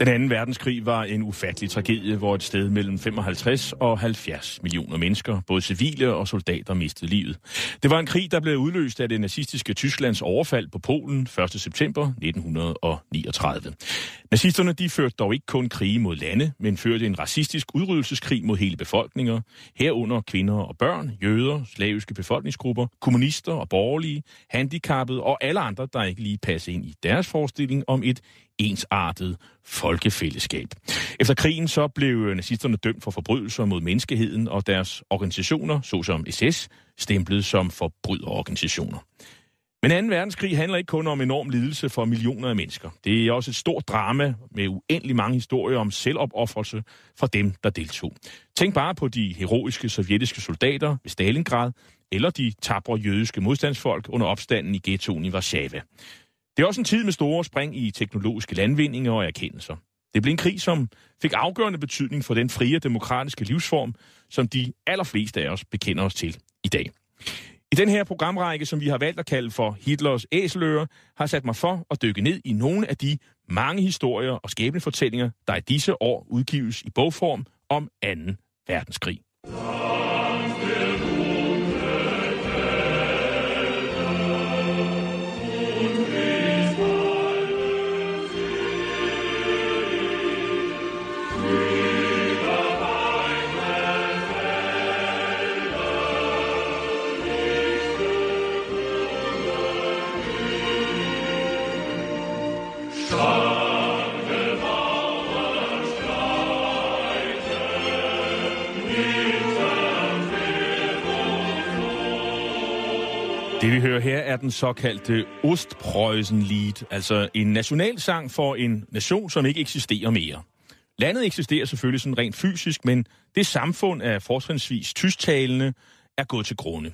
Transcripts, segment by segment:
Den anden verdenskrig var en ufattelig tragedie, hvor et sted mellem 55 og 70 millioner mennesker, både civile og soldater, mistede livet. Det var en krig, der blev udløst af det nazistiske Tysklands overfald på Polen 1. september 1939. Nazisterne de førte dog ikke kun krige mod lande, men førte en racistisk udryddelseskrig mod hele befolkninger, herunder kvinder og børn, jøder, slaviske befolkningsgrupper, kommunister og borgerlige, handicappede og alle andre, der ikke lige passede ind i deres forestilling om et ensartet folkefællesskab. Efter krigen så blev øh, nazisterne dømt for forbrydelser mod menneskeheden, og deres organisationer, såsom SS, stemplet som forbryderorganisationer. Men 2. verdenskrig handler ikke kun om enorm lidelse for millioner af mennesker. Det er også et stort drama med uendelig mange historier om selvopoffrelse fra dem, der deltog. Tænk bare på de heroiske sovjetiske soldater ved Stalingrad, eller de tabre jødiske modstandsfolk under opstanden i ghettoen i Warszawa. Det er også en tid med store spring i teknologiske landvindinger og erkendelser. Det blev en krig, som fik afgørende betydning for den frie demokratiske livsform, som de allerfleste af os bekender os til i dag. I den her programrække, som vi har valgt at kalde for Hitlers æseløer, har sat mig for at dykke ned i nogle af de mange historier og skæbnefortællinger, der i disse år udgives i bogform om 2. verdenskrig. Det vi hører her er den såkaldte Ostpreußen-Lied, altså en nationalsang for en nation, som ikke eksisterer mere. Landet eksisterer selvfølgelig sådan rent fysisk, men det samfund af fortrinsvis tysktalende er gået til grunde.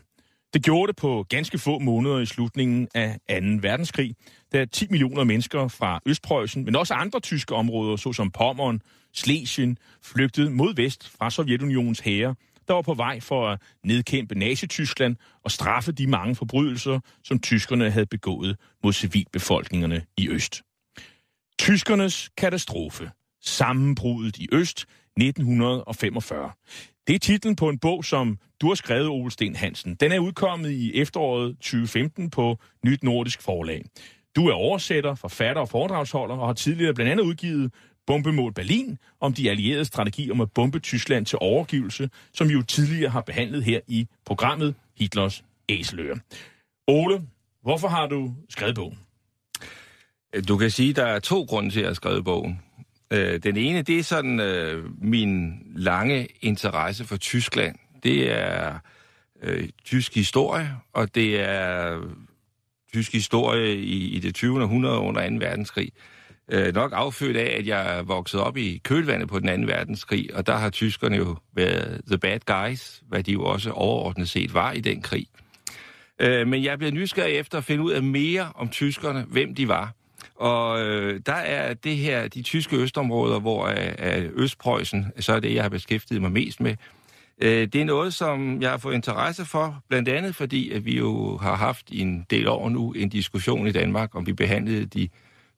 Det gjorde det på ganske få måneder i slutningen af 2. verdenskrig, da 10 millioner mennesker fra Østpreussen, men også andre tyske områder, såsom Pommern, Slesien, flygtede mod vest fra Sovjetunionens hære der var på vej for at nedkæmpe Nazi-Tyskland og straffe de mange forbrydelser, som tyskerne havde begået mod civilbefolkningerne i Øst. Tyskernes katastrofe. Sammenbruddet i Øst 1945. Det er titlen på en bog, som du har skrevet, Ole Sten Hansen. Den er udkommet i efteråret 2015 på Nyt Nordisk Forlag. Du er oversætter, forfatter og foredragsholder og har tidligere blandt andet udgivet Bombemål Berlin om de allierede strategi om at bombe Tyskland til overgivelse, som vi jo tidligere har behandlet her i programmet Hitlers Æseløer. Ole, hvorfor har du skrevet bogen? Øh, du kan sige, at der er to grunde til, at jeg har skrevet bogen. Øh, den ene, det er sådan øh, min lange interesse for Tyskland. Det er øh, tysk historie, og det er tysk historie i, i det 20. århundrede under 2. verdenskrig øh, øh, nok affødt af, at jeg er vokset op i kølvandet på den anden verdenskrig, og der har tyskerne jo været the bad guys, hvad de jo også overordnet set var i den krig. Øh, men jeg bliver nysgerrig efter at finde ud af mere om tyskerne, hvem de var. Og øh, der er det her, de tyske østområder, hvor øh, Østpreussen, så er det, jeg har beskæftiget mig mest med, øh, det er noget, som jeg har fået interesse for, blandt andet fordi, at vi jo har haft i en del år nu en diskussion i Danmark, om vi behandlede de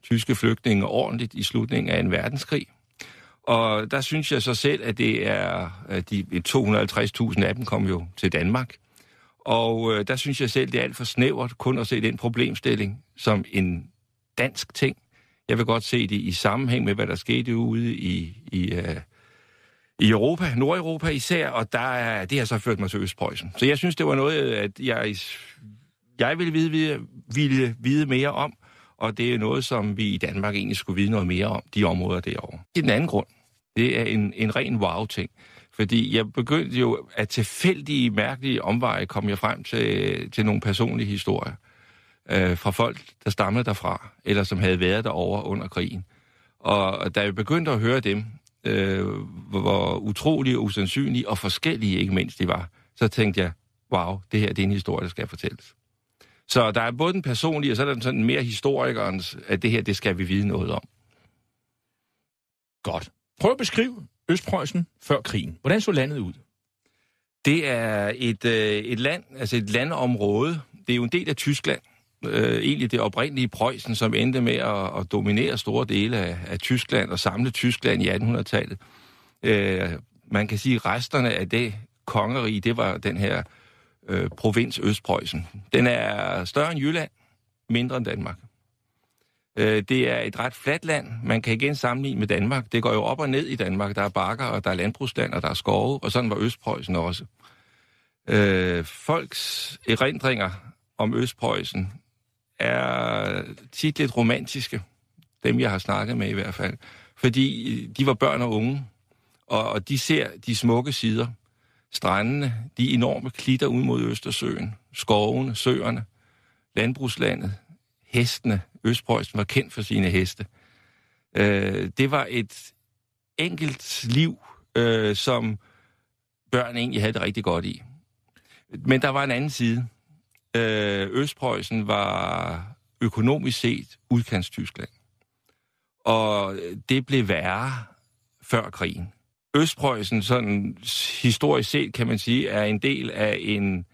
tyske flygtninge ordentligt i slutningen af en verdenskrig. Og der synes jeg så selv, at det er, at de 250.000 af dem kom jo til Danmark. Og øh, der synes jeg selv, det er alt for snævert kun at se den problemstilling som en dansk ting. Jeg vil godt se det i sammenhæng med, hvad der skete ude i, i, øh, i Europa, Nordeuropa især, og der er, det har så ført mig til Østpreussen. Så jeg synes, det var noget, at jeg, jeg ville vide, ville vide mere om, og det er noget, som vi i Danmark egentlig skulle vide noget mere om, de områder derovre. I den anden grund. Det er en, en ren wow-ting. Fordi jeg begyndte jo at tilfældige, mærkelige omveje kom jeg frem til, til nogle personlige historier øh, fra folk, der stammede derfra, eller som havde været derovre under krigen. Og da jeg begyndte at høre dem, øh, hvor utrolige, usandsynlige og forskellige ikke mindst de var, så tænkte jeg, wow, det her det er en historie, der skal fortælles. Så der er både den personlige, og så er der sådan mere historikerens, at det her, det skal vi vide noget om. Godt. Prøv at beskrive Østpreussen før krigen. Hvordan så landet ud? Det er et, øh, et land, altså et landområde. Det er jo en del af Tyskland. Øh, egentlig det oprindelige Preussen, som endte med at, at dominere store dele af, af Tyskland og samle Tyskland i 1800-tallet. Øh, man kan sige, at resterne af det kongerige, det var den her øh, Øh, provins Østpreussen. Den er større end Jylland, mindre end Danmark. Øh, det er et ret fladt land. Man kan igen sammenligne med Danmark. Det går jo op og ned i Danmark. Der er bakker, og der er landbrugsland, og der er skove, og sådan var Østpreussen også. Øh, folks erindringer om Østpreussen er tit lidt romantiske. Dem, jeg har snakket med i hvert fald. Fordi de var børn og unge, og, og de ser de smukke sider. Strandene, de enorme klitter ud mod Østersøen, skovene, søerne, landbrugslandet, hestene. Østpreussen var kendt for sine heste. Øh, det var et enkelt liv, øh, som børn egentlig havde det rigtig godt i. Men der var en anden side. Øh, Østpreussen var økonomisk set udkants-Tyskland. Og det blev værre før krigen. Østpreussen, sådan historisk set kan man sige, er en del af en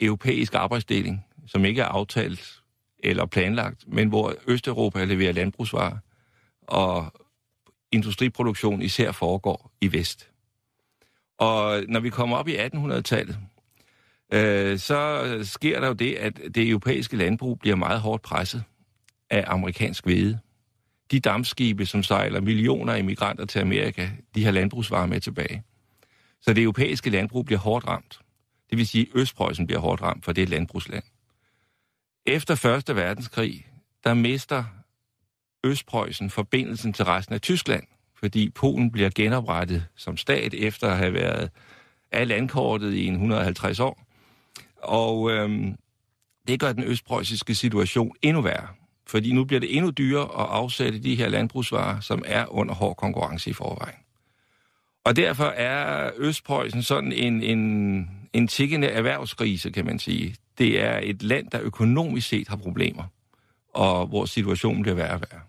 europæisk arbejdsdeling, som ikke er aftalt eller planlagt, men hvor Østeuropa leverer landbrugsvarer, og industriproduktion især foregår i vest. Og når vi kommer op i 1800-tallet, øh, så sker der jo det, at det europæiske landbrug bliver meget hårdt presset af amerikansk hvede. De dammskibe, som sejler millioner af immigranter til Amerika, de har landbrugsvarer med tilbage. Så det europæiske landbrug bliver hårdt ramt. Det vil sige, at Østpreussen bliver hårdt ramt, for det er et landbrugsland. Efter Første Verdenskrig, der mister Østpreussen forbindelsen til resten af Tyskland, fordi Polen bliver genoprettet som stat efter at have været af landkortet i 150 år. Og øhm, det gør den østpreussiske situation endnu værre, fordi nu bliver det endnu dyrere at afsætte de her landbrugsvarer, som er under hård konkurrence i forvejen. Og derfor er Østpreussen sådan en, en, en tikkende erhvervskrise, kan man sige. Det er et land, der økonomisk set har problemer, og hvor situationen bliver værre og værre.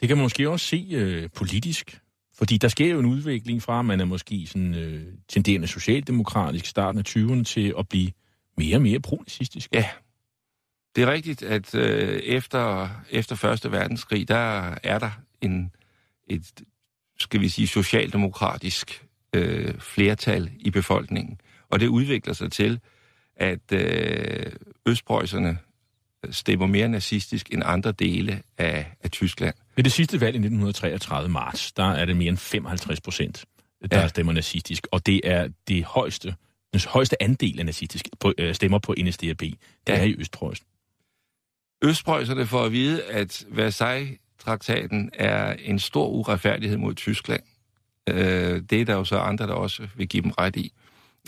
Det kan man måske også se øh, politisk, fordi der sker jo en udvikling fra, at man er måske sådan øh, tenderende socialdemokratisk starten af 20'erne til at blive mere og mere pro Ja, det er rigtigt, at øh, efter, efter Første Verdenskrig, der er der en, et, skal vi sige, socialdemokratisk øh, flertal i befolkningen. Og det udvikler sig til, at øh, Østpreusserne stemmer mere nazistisk end andre dele af, af Tyskland. Ved det sidste valg i 1933 marts, der er det mere end 55 procent, der ja. stemmer nazistisk, og det er det højeste, den højeste andel af nazistisk på, øh, stemmer på NSDAP. Det ja. er i Østpreussen. Østpreusserne får at vide, at Versailles-traktaten er en stor uretfærdighed mod Tyskland. Øh, det er der jo så andre, der også vil give dem ret i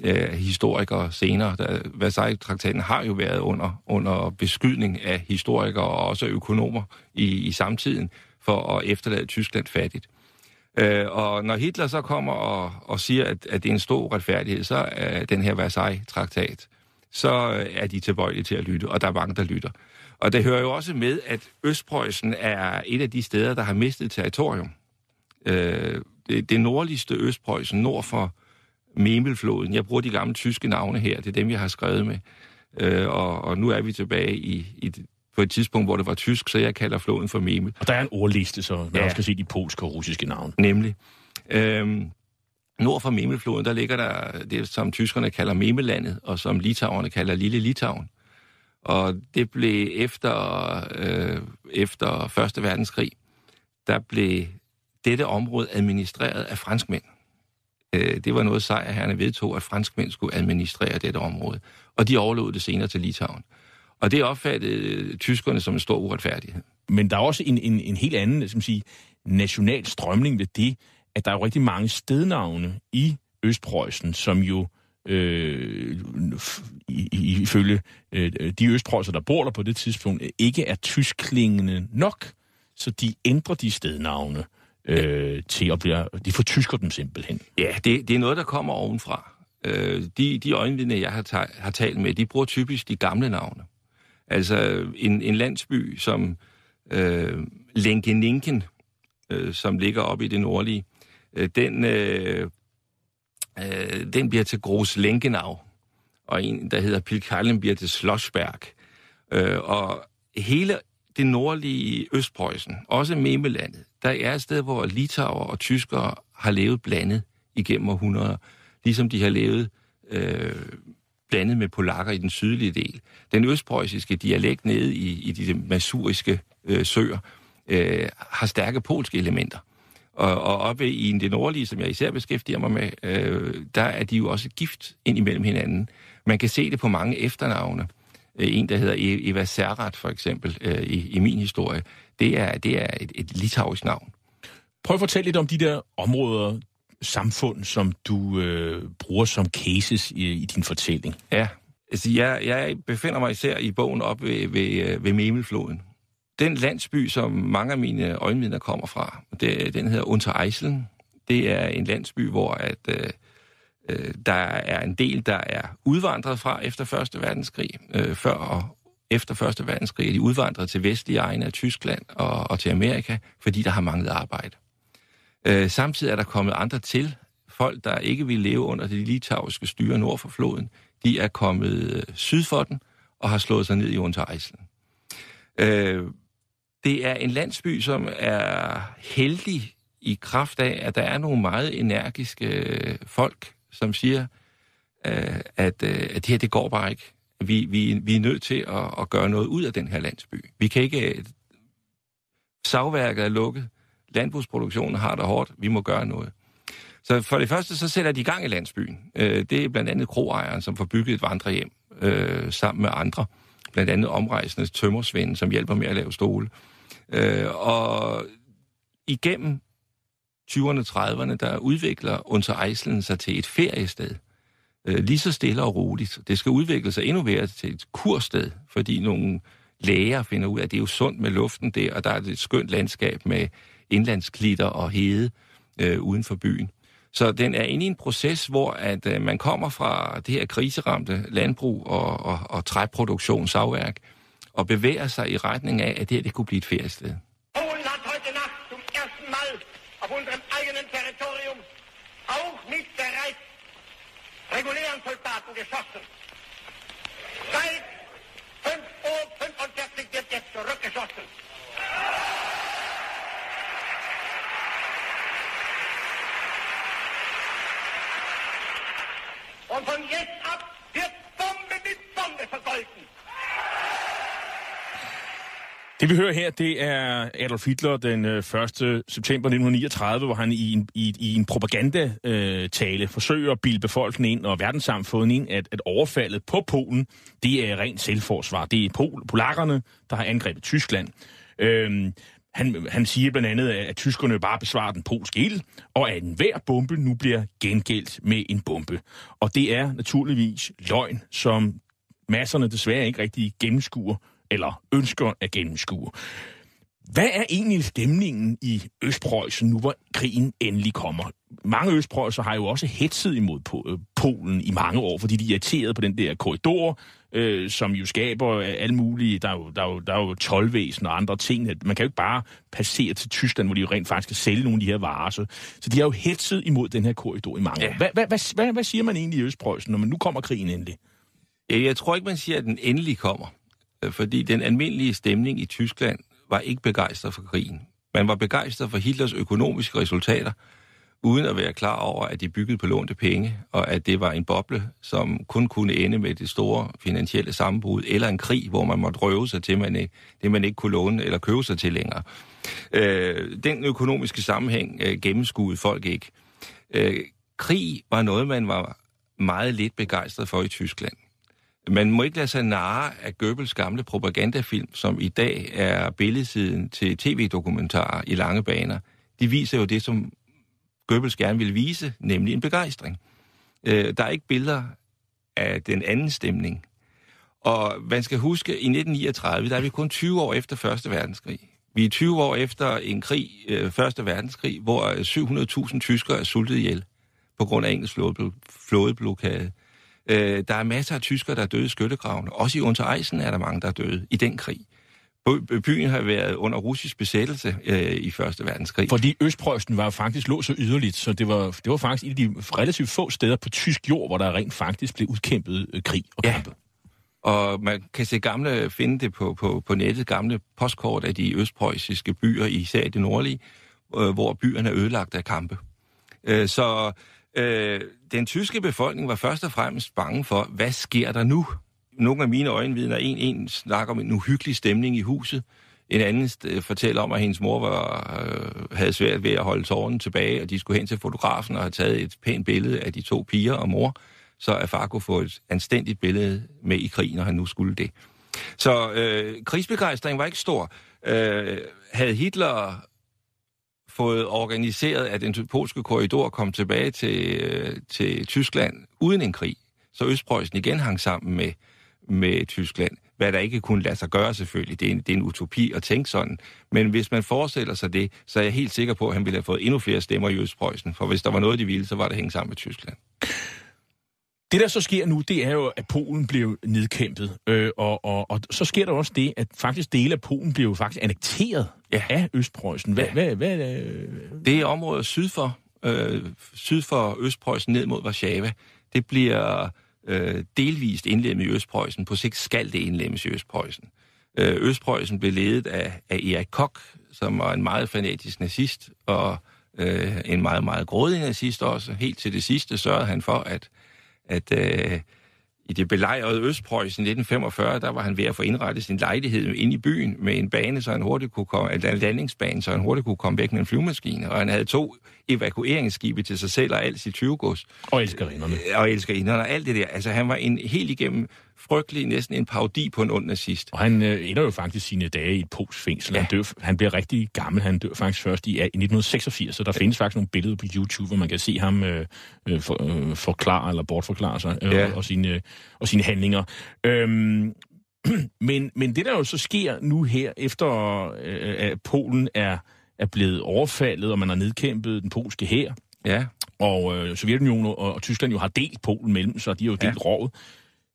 øh, historikere senere. Der, Versailles-traktaten har jo været under, under beskydning af historikere og også økonomer i, i samtiden for at efterlade Tyskland fattigt. Øh, og når Hitler så kommer og, og siger, at, at det er en stor retfærdighed, så er den her Versailles-traktat, så er de tilbøjelige til at lytte, og der er mange, der lytter. Og det hører jo også med, at Østpreussen er et af de steder, der har mistet territorium. Øh, det, det nordligste Østpreussen, nord for Memelfloden. Jeg bruger de gamle tyske navne her, det er dem, jeg har skrevet med. Øh, og, og nu er vi tilbage i, i, på et tidspunkt, hvor det var tysk, så jeg kalder floden for Memel. Og der er en ordliste, så man ja. også kan se de polske og russiske navne. Nemlig. Øhm, nord for Memelfloden, der ligger der det, som tyskerne kalder Memelandet, og som litauerne kalder Lille Litauen. Og det blev efter, øh, efter Første Verdenskrig, der blev dette område administreret af franskmænd Øh, det var noget sejrherrene vedtog, at franskmænd skulle administrere dette område. Og de overlod det senere til Litauen. Og det opfattede tyskerne som en stor uretfærdighed. Men der er også en, en, en helt anden som sige, national strømning ved det, at der er jo rigtig mange stednavne i Østpreussen, som jo øh, øh, ifølge øh, de østprøjser, der bor der på det tidspunkt, ikke er tyskklingende nok, så de ændrer de stednavne øh, til at blive... De fortysker dem simpelthen. Ja, det, det er noget, der kommer ovenfra. Øh, de, de øjenvidner, jeg har, har talt med, de bruger typisk de gamle navne. Altså en, en landsby som øh, Lenkeninken, øh, som ligger oppe i det nordlige, øh, den, øh, øh, den bliver til Gros Lenkenau, og en, der hedder Pilkallen, bliver til Schlossberg. Øh, og hele det nordlige Østpreussen, også Memelandet, der er et sted, hvor litauer og tyskere har levet blandet igennem århundreder, ligesom de har levet øh, blandet med polakker i den sydlige del. Den østpreussiske dialekt nede i, i de masuriske øh, søer øh, har stærke polske elementer. Og, og oppe i det nordlige, som jeg især beskæftiger mig med, øh, der er de jo også gift ind imellem hinanden. Man kan se det på mange efternavne. Øh, en, der hedder e- Eva Serrat, for eksempel, øh, i, i min historie, det er, det er et, et litauisk navn. Prøv at fortælle lidt om de der områder, samfund, som du øh, bruger som cases i, i din fortælling. Ja, altså jeg, jeg befinder mig især i bogen op ved, ved, øh, ved Memelfloden. Den landsby, som mange af mine øjenvidner kommer fra, det, den hedder Untereislen. Det er en landsby, hvor at, øh, øh, der er en del, der er udvandret fra efter 1. verdenskrig. Øh, før og efter 1. verdenskrig er de udvandret til vestlige egne af Tyskland og, og til Amerika, fordi der har manglet arbejde. Øh, samtidig er der kommet andre til. Folk, der ikke vil leve under det litauiske styre nord for floden, de er kommet øh, syd for den og har slået sig ned i Untereislen. Øh, det er en landsby, som er heldig i kraft af, at der er nogle meget energiske øh, folk, som siger, øh, at, øh, at det her, det går bare ikke. Vi, vi, vi er nødt til at, at gøre noget ud af den her landsby. Vi kan ikke... Øh, savværket er lukket. Landbrugsproduktionen har det hårdt. Vi må gøre noget. Så for det første, så sætter de i gang i landsbyen. Øh, det er blandt andet kroejeren, som får bygget et vandrehjem øh, sammen med andre. Blandt andet omrejsende tømmersvende, som hjælper med at lave stole. Øh, Øh, og igennem 20'erne og 30'erne, der udvikler Unter Eislen sig til et feriested. Øh, lige så stille og roligt. Det skal udvikle sig endnu mere til et kursted, fordi nogle læger finder ud af, at det er jo sundt med luften der, og der er et skønt landskab med indlandsklitter og hede øh, uden for byen. Så den er inde i en proces, hvor at øh, man kommer fra det her kriseramte landbrug og, og, og træproduktionsafværk, og bevæger sig i retning af, at det her det kunne blive et feriested. Polen heute Nacht zum ersten Mal auf unserem eigenen Territorium auch mit bereits regulären Soldaten geschossen. Seit 5 Uhr 45 wird jetzt zurückgeschossen. Und von jetzt ab Det vi hører her, det er Adolf Hitler den øh, 1. September 1939, hvor han i en, i, i en propagandatale øh, forsøger at bilde befolkningen ind og verdenssamfundet ind, at, at overfaldet på Polen, det er rent selvforsvar. Det er pol, polakkerne, der har angrebet Tyskland. Øhm, han, han siger blandt andet, at tyskerne bare besvarer den polske ild, og at enhver bombe nu bliver gengældt med en bombe. Og det er naturligvis løgn, som masserne desværre ikke rigtig gennemskuer eller ønsker at gennemskue. Hvad er egentlig stemningen i Østpreussen nu, hvor krigen endelig kommer? Mange Østpreussen har jo også hetset imod øh, Polen i mange år, fordi de er irriteret på den der korridor, øh, som jo skaber alle mulige, der er jo, der er jo, der er jo tolvvæsen og andre ting. Man kan jo ikke bare passere til Tyskland, hvor de jo rent faktisk skal sælge nogle af de her varer. Så, så de har jo hetset imod den her korridor i mange ja. år. Hvad, hvad, hvad, hvad, hvad siger man egentlig i Østpreussen, når man nu kommer krigen endelig? Jeg tror ikke, man siger, at den endelig kommer. Øh, fordi den almindelige stemning i Tyskland var ikke begejstret for krigen. Man var begejstret for Hitlers økonomiske resultater, uden at være klar over, at de byggede på lånte penge, og at det var en boble, som kun kunne ende med det store finansielle sammenbrud, eller en krig, hvor man måtte røve sig til man, det, man ikke kunne låne eller købe sig til længere. Øh, den økonomiske sammenhæng øh, gennemskuede folk ikke. Øh, krig var noget, man var meget lidt begejstret for i Tyskland. Man må ikke lade sig narre af Goebbels gamle propagandafilm, som i dag er billedsiden til tv-dokumentarer i lange baner. De viser jo det, som Goebbels gerne ville vise, nemlig en begejstring. Øh, der er ikke billeder af den anden stemning. Og man skal huske, at i 1939, der er vi kun 20 år efter Første Verdenskrig. Vi er 20 år efter en krig, øh, Første Verdenskrig, hvor 700.000 tyskere er sultet ihjel på grund af engelsk flådeblokade. Øh, der er masser af tyskere, der er døde i skyttegravene. Også i Untereisen er der mange, der er døde i den krig. Byen har været under russisk besættelse øh, i Første Verdenskrig. Fordi Østpreussen var faktisk lå så yderligt, så det var, det var faktisk et af de relativt få steder på tysk jord, hvor der rent faktisk blev udkæmpet øh, krig og kampe. Ja. Og man kan se gamle, finde det på, på, på nettet, gamle postkort af de østpreussiske byer, især det nordlige, øh, hvor byerne er ødelagt af kampe. Øh, så øh, den tyske befolkning var først og fremmest bange for, hvad sker der nu? Nogle af mine øjenvidner, en, en snakker om en uhyggelig stemning i huset, en anden øh, fortæller om, at hendes mor var, øh, havde svært ved at holde tårnen tilbage, og de skulle hen til fotografen og have taget et pænt billede af de to piger og mor, så at far kunne få et anstændigt billede med i krig, når han nu skulle det. Så øh, krigsbegejstringen var ikke stor. Øh, havde Hitler fået organiseret, at den polske korridor kom tilbage til, øh, til Tyskland uden en krig, så Østpreussen igen hang sammen med, med Tyskland, hvad der ikke kunne lade sig gøre selvfølgelig. Det er, en, det er en utopi at tænke sådan. Men hvis man forestiller sig det, så er jeg helt sikker på, at han ville have fået endnu flere stemmer i Østpreussen. For hvis der var noget, de ville, så var det hænge sammen med Tyskland. Det, der så sker nu, det er jo, at Polen blev nedkæmpet. Øh, og, og, og så sker der også det, at faktisk dele af Polen blev faktisk annekteret ja. af Østpreussen. Hvad, ja. hvad, hvad, øh... Det er området syd for, øh, syd for Østpreussen ned mod Warszawa. Det bliver øh, delvist indlemmet i Østpreussen. På sigt skal det indlemmes i Østpreussen. Øh, Østpreussen blev ledet af, af Erik Koch, som var en meget fanatisk nazist, og øh, en meget, meget grådig nazist også. Helt til det sidste sørgede han for, at at øh, i det belejrede Østpreussen i 1945, der var han ved at få indrettet sin lejlighed ind i byen med en bane, så han hurtigt kunne komme, en landingsbane, så han hurtigt kunne komme væk med en flyvemaskine. Og han havde to evakueringsskibe til sig selv og alt sit tyvegods. Og elskerinderne. Og elskerinderne og alt det der. Altså han var en helt igennem frygtelig, næsten en parodi på en ond nazist. Og han øh, ender jo faktisk sine dage i et polsk fængsel. Ja. Han, dør, han bliver rigtig gammel. Han dør faktisk først i, i 1986, så der ja. findes faktisk nogle billeder på YouTube, hvor man kan se ham øh, øh, for, øh, forklare eller bortforklare sig øh, ja. og, sine, og sine handlinger. Øhm, men, men det, der jo så sker nu her, efter øh, at Polen er, er blevet overfaldet, og man har nedkæmpet den polske hær, ja. og øh, Sovjetunionen og, og Tyskland jo har delt Polen mellem sig, de har jo delt ja. rådet,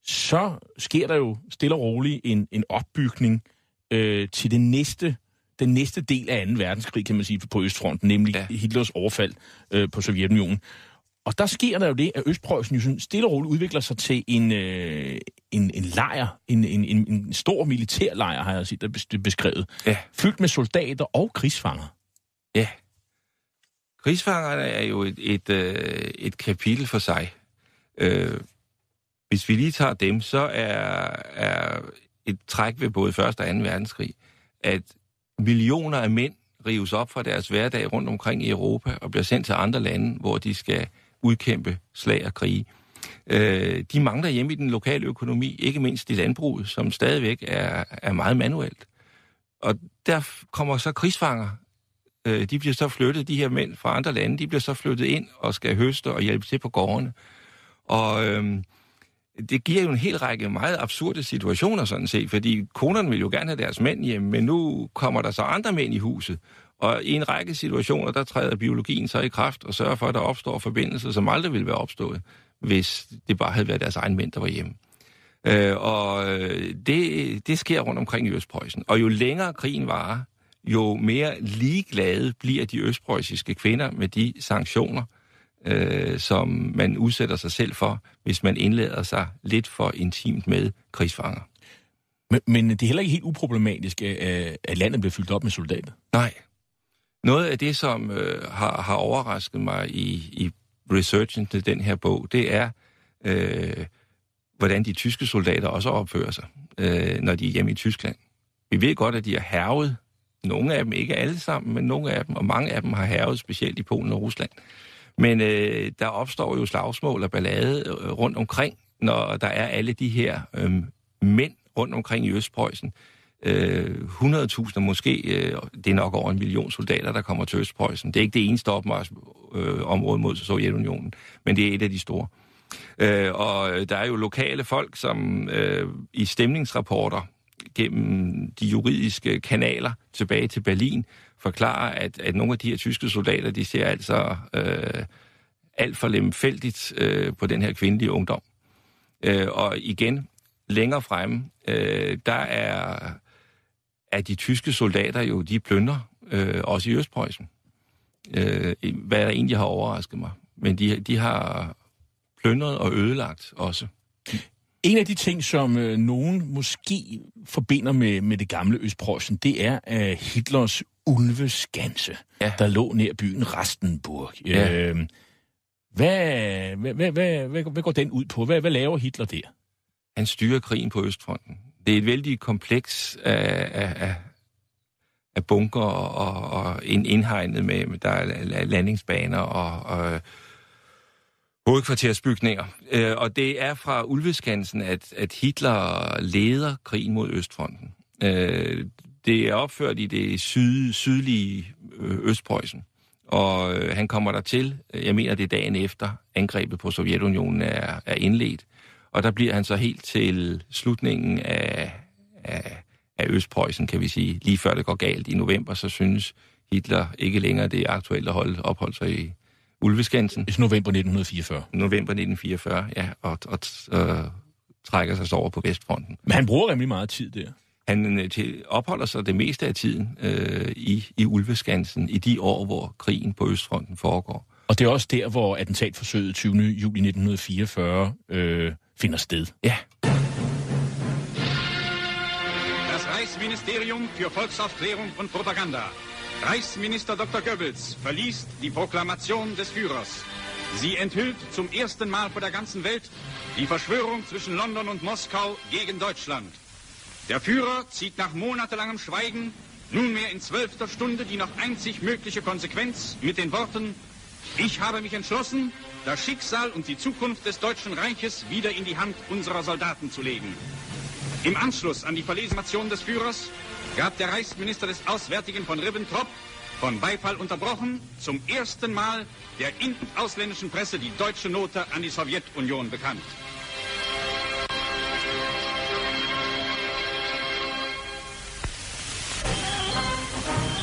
så sker der jo stille og roligt en, en opbygning øh, til det næste, den næste del af 2. verdenskrig, kan man sige, på Østfronten, nemlig ja. Hitlers overfald øh, på Sovjetunionen. Og der sker der jo det, at Østpreussen jo sådan stille og roligt udvikler sig til en, øh, en, en lejr, en, en, en, en stor militærlejr, har jeg set der beskrevet, ja. fyldt med soldater og krigsfanger. Ja. Krigsfangerne er jo et, et, øh, et kapitel for sig. Øh, hvis vi lige tager dem, så er, er et træk ved både 1. og 2. verdenskrig, at millioner af mænd rives op fra deres hverdag rundt omkring i Europa og bliver sendt til andre lande, hvor de skal udkæmpe slag og krige. Øh, de mangler hjemme i den lokale økonomi, ikke mindst i landbruget, som stadigvæk er, er meget manuelt. Og der kommer så krigsfanger. Øh, de bliver så flyttet, de her mænd fra andre lande, de bliver så flyttet ind og skal høste og hjælpe til på gårdene. Og øh, det giver jo en hel række meget absurde situationer sådan set, fordi konerne vil jo gerne have deres mænd hjem, men nu kommer der så andre mænd i huset, og i en række situationer, der træder biologien så i kraft og sørger for, at der opstår forbindelser, som aldrig ville være opstået, hvis det bare havde været deres egen mænd, der var hjemme. Øh, og øh, det, det sker rundt omkring i Østpreussen. Og jo længere krigen varer, jo mere ligeglade bliver de østpreussiske kvinder med de sanktioner, øh, som man udsætter sig selv for, hvis man indlader sig lidt for intimt med krigsfanger. Men, men det er heller ikke helt uproblematisk, at, landet bliver fyldt op med soldater? Nej. Noget af det, som øh, har, har overrasket mig i, i researchen til den her bog, det er, øh, hvordan de tyske soldater også opfører sig, øh, når de er hjemme i Tyskland. Vi ved godt, at de har hervet. Nogle af dem, ikke alle sammen, men nogle af dem, og mange af dem har hervet, specielt i Polen og Rusland. Men øh, der opstår jo slagsmål og ballade øh, rundt omkring, når der er alle de her øh, mænd rundt omkring i Østpreussen. Øh, 100.000, måske, øh, det er nok over en million soldater, der kommer til Østpreussen. Det er ikke det eneste opmarschområde øh, område mod Sovjetunionen, men det er et af de store. Øh, og øh, der er jo lokale folk, som øh, i stemningsrapporter gennem de juridiske kanaler tilbage til Berlin forklarer, at, at nogle af de her tyske soldater, de ser altså øh, alt for lemfældigt øh, på den her kvindelige ungdom. Øh, og igen, længere fremme, øh, der er, er de tyske soldater jo, de plønder, øh, også i Østpreussen. Øh, hvad der egentlig har overrasket mig. Men de, de har plyndret og ødelagt også. En af de ting, som øh, nogen måske forbinder med, med det gamle Østpreussen, det er uh, Hitlers ulveskanse, ja. der lå nær byen Rastenburg. Ja. Øh, hvad, hvad, hvad, hvad, hvad, hvad går den ud på? Hvad, hvad laver Hitler der? Han styrer krigen på Østfronten. Det er et vældig kompleks af, af, af, bunker og, og indhegnet med, der er landingsbaner og, og hovedkvartersbygninger. Øh, og det er fra Ulveskansen, at, at Hitler leder krigen mod Østfronten. Øh, det er opført i det syd, sydlige øh, Østpreussen. Og øh, han kommer der til, jeg mener det er dagen efter angrebet på Sovjetunionen er, er indledt. Og der bliver han så helt til slutningen af, af, af Østpreussen, kan vi sige. Lige før det går galt i november, så synes Hitler ikke længere, det er aktuelt at holde, opholde sig i, Ulveskansen. I november 1944. November 1944, ja, og, og øh, trækker sig så over på Vestfronten. Men han bruger rimelig meget tid der. Han øh, til, opholder sig det meste af tiden øh, i, i Ulveskansen i de år, hvor krigen på Østfronten foregår. Og det er også der, hvor attentatforsøget 20. juli 1944 øh, finder sted. Ja. Das Reichsministerium für Volksaufklärung und Propaganda Reichsminister Dr. Goebbels verliest die Proklamation des Führers. Sie enthüllt zum ersten Mal vor der ganzen Welt die Verschwörung zwischen London und Moskau gegen Deutschland. Der Führer zieht nach monatelangem Schweigen nunmehr in zwölfter Stunde die noch einzig mögliche Konsequenz mit den Worten Ich habe mich entschlossen, das Schicksal und die Zukunft des Deutschen Reiches wieder in die Hand unserer Soldaten zu legen. Im Anschluss an die Verlesemation des Führers gab der Reichsminister des Auswärtigen von Ribbentrop, von Beifall unterbrochen, zum ersten Mal der in- und ausländischen Presse die deutsche Note an die Sowjetunion bekannt.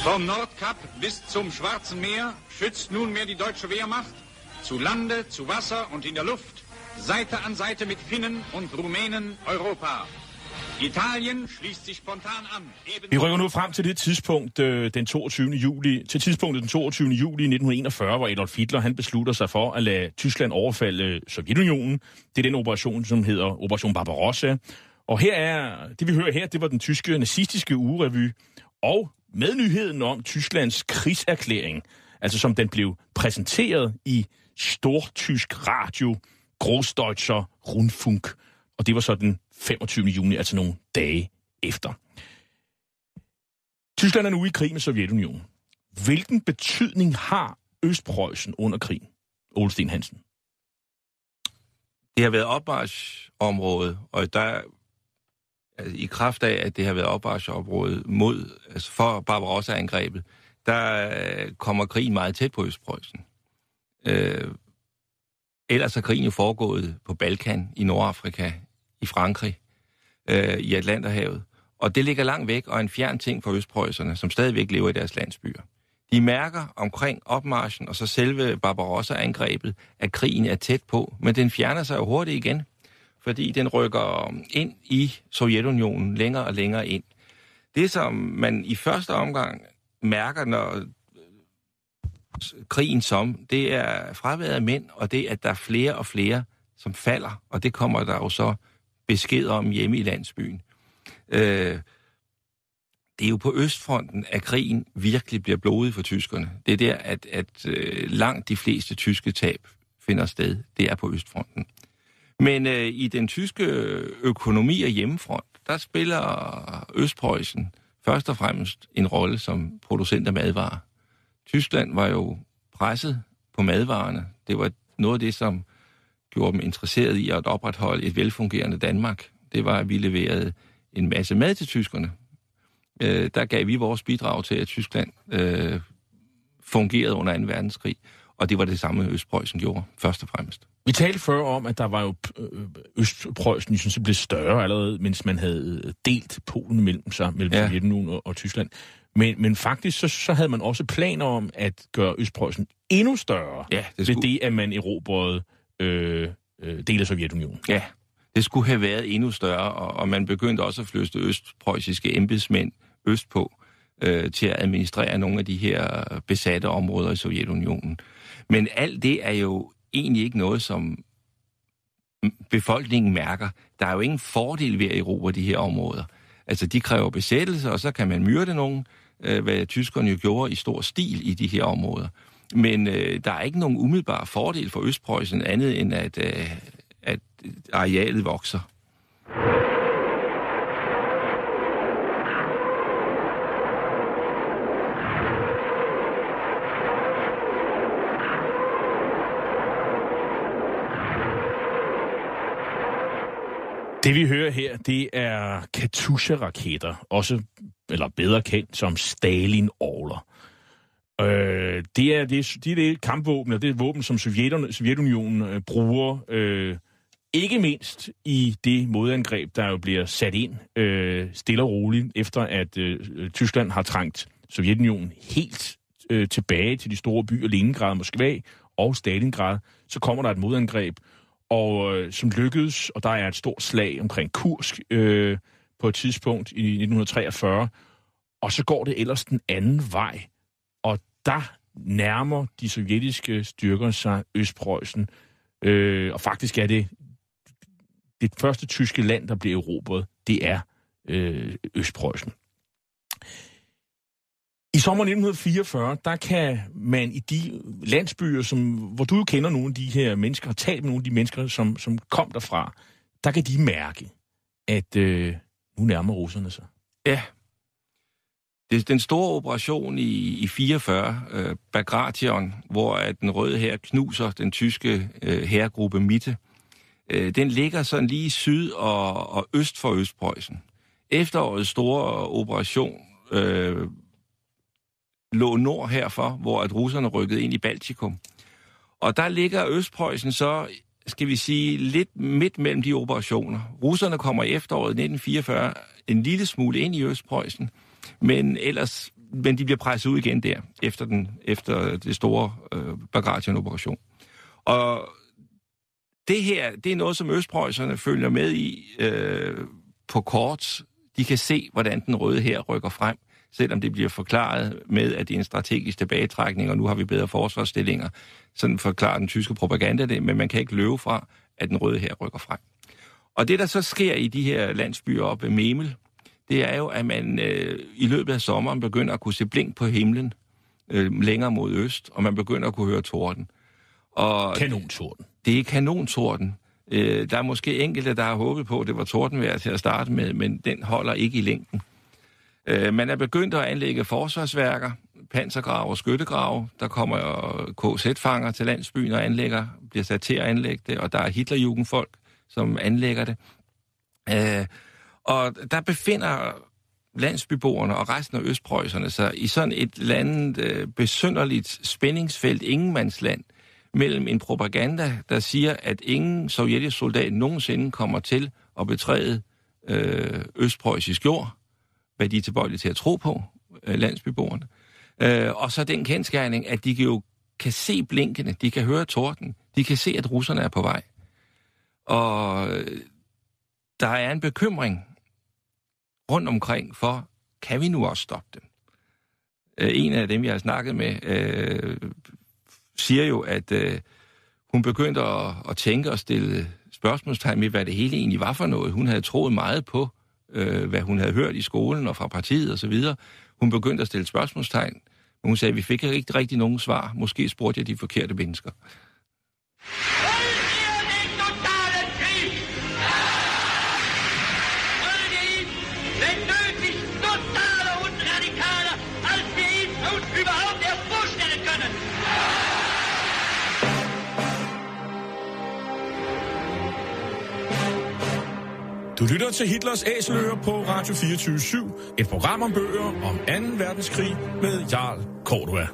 Vom Nordkap bis zum Schwarzen Meer schützt nunmehr die deutsche Wehrmacht zu Lande, zu Wasser und in der Luft, Seite an Seite mit Finnen und Rumänen Europa. Italien schließt sich spontan an. Eben Vi rykker nu frem til det tidspunkt, øh, den 22. juli, til tidspunktet den 22. juli 1941, hvor Adolf Hitler han beslutter sig for at lade Tyskland overfalde Sovjetunionen. Det er den operation, som hedder Operation Barbarossa. Og her er, det vi hører her, det var den tyske nazistiske ugerevy, og med nyheden om Tysklands krigserklæring, altså som den blev præsenteret i stortysk radio, Großdeutscher Rundfunk. Og det var så den 25. juni, altså nogle dage efter. Tyskland er nu i krig med Sovjetunionen. Hvilken betydning har Østpreussen under krigen? Ole Sten Hansen. Det har været opmarschområde, og der altså, i kraft af, at det har været opmarschområde mod, altså for Barbarossa-angrebet, der øh, kommer krigen meget tæt på Østpreussen. Øh, ellers er krigen jo foregået på Balkan, i Nordafrika, i Frankrig, øh, i Atlanterhavet. Og det ligger langt væk og en fjern ting for østpreusserne, som stadigvæk lever i deres landsbyer. De mærker omkring opmarschen og så selve Barbarossa-angrebet, at krigen er tæt på, men den fjerner sig jo hurtigt igen, fordi den rykker ind i Sovjetunionen længere og længere ind. Det, som man i første omgang mærker, når krigen som, det er fraværet af mænd, og det, at der er flere og flere, som falder, og det kommer der jo så besked om hjemme i landsbyen. Øh, det er jo på Østfronten, at krigen virkelig bliver blodig for tyskerne. Det er der, at, at øh, langt de fleste tyske tab finder sted. Det er på Østfronten. Men øh, i den tyske økonomi og hjemmefront, der spiller Østpreussen først og fremmest en rolle som producent af madvarer. Tyskland var jo presset på madvarerne. Det var noget af det, som gjorde dem interesseret i at opretholde et velfungerende Danmark. Det var, at vi leverede en masse mad til tyskerne. Øh, der gav vi vores bidrag til, at Tyskland øh, fungerede under 2. verdenskrig. Og det var det samme, Østpreussen gjorde, først og fremmest. Vi talte før om, at der var jo øh, Østpreussen, jeg synes, det blev større allerede, mens man havde delt Polen mellem sig, mellem ja. Sovjetunionen og, og Tyskland. Men, men faktisk så, så havde man også planer om at gøre Østpreussen endnu større, ja, det skulle... ved det, at man erobrede Øh, øh, del af Sovjetunionen. Ja, det skulle have været endnu større, og, og man begyndte også at flytte østpreussiske embedsmænd østpå øh, til at administrere nogle af de her besatte områder i Sovjetunionen. Men alt det er jo egentlig ikke noget, som befolkningen mærker. Der er jo ingen fordel ved at erobre de her områder. Altså, de kræver besættelse, og så kan man myrde nogen, øh, hvad tyskerne jo gjorde i stor stil i de her områder. Men øh, der er ikke nogen umiddelbar fordel for Østpreussen andet end, at, øh, at arealet vokser. Det vi hører her, det er Katusha-raketter, også, eller bedre kendt som Stalin-orler. Øh, det er det, det, er det kampvåben, og det er våben, som Sovjetunionen øh, bruger, øh, ikke mindst i det modangreb, der jo bliver sat ind øh, stille og roligt, efter at øh, Tyskland har trængt Sovjetunionen helt øh, tilbage til de store byer, Leningrad, Moskva og Stalingrad. Så kommer der et modangreb, og øh, som lykkedes, og der er et stort slag omkring Kursk øh, på et tidspunkt i 1943, og så går det ellers den anden vej, der nærmer de sovjetiske styrker sig Østpreussen, øh, og faktisk er det det første tyske land, der bliver erobret, det er øh, Østpreussen. I sommer 1944, der kan man i de landsbyer, som, hvor du jo kender nogle af de her mennesker, og talt med nogle af de mennesker, som, som kom derfra, der kan de mærke, at øh, nu nærmer russerne sig. Ja. Det er den store operation i, i 44, øh, Bagration, hvor at den røde her knuser den tyske øh, herregruppe Mitte. Øh, den ligger sådan lige syd og, og øst for Østpreussen. Efterårets store operation øh, lå nord herfor, hvor at russerne rykkede ind i Baltikum. Og der ligger Østpreussen så, skal vi sige, lidt midt mellem de operationer. Russerne kommer i efteråret 1944 en lille smule ind i Østpreussen, men ellers men de bliver presset ud igen der, efter, den, efter det store øh, Bagration-operation. Og det her, det er noget, som Østpreusserne følger med i øh, på kort. De kan se, hvordan den røde her rykker frem selvom det bliver forklaret med, at det er en strategisk tilbagetrækning, og nu har vi bedre forsvarsstillinger. Sådan forklarer den tyske propaganda det, men man kan ikke løbe fra, at den røde her rykker frem. Og det, der så sker i de her landsbyer oppe ved Memel, det er jo, at man øh, i løbet af sommeren begynder at kunne se blink på himlen øh, længere mod øst, og man begynder at kunne høre torden. Og kanontorden. Det er kanontorden. Øh, der er måske enkelte, der har håbet på, at det var tordenvejr til at starte med, men den holder ikke i længden. Øh, man er begyndt at anlægge forsvarsværker, pansergrave og skyttegrave. Der kommer KZ-fanger til landsbyen og anlægger, bliver sat til at anlægge det, og der er Hitlerjugendfolk, som anlægger det. Øh, og der befinder landsbyboerne og resten af østprøjserne sig i sådan et landet øh, besynderligt spændingsfelt, ingenmandsland, mellem en propaganda, der siger, at ingen sovjetisk soldat nogensinde kommer til at betræde øh, østpreussisk jord, hvad de er tilbøjelige til at tro på, øh, landsbyboerne. Øh, og så den kendskærning, at de jo kan se blinkene, de kan høre torden, de kan se, at russerne er på vej. Og øh, der er en bekymring rundt omkring for, kan vi nu også stoppe dem? Øh, en af dem, jeg har snakket med, øh, siger jo, at øh, hun begyndte at, at tænke og stille spørgsmålstegn med, hvad det hele egentlig var for noget. Hun havde troet meget på øh, hvad hun havde hørt i skolen og fra partiet osv. Hun begyndte at stille spørgsmålstegn, men hun sagde, at vi fik ikke rigtig nogen svar. Måske spurgte jeg de forkerte mennesker. Du lytter til Hitlers Æseløer på Radio 24 et program om bøger om 2. verdenskrig med Jarl Cordua.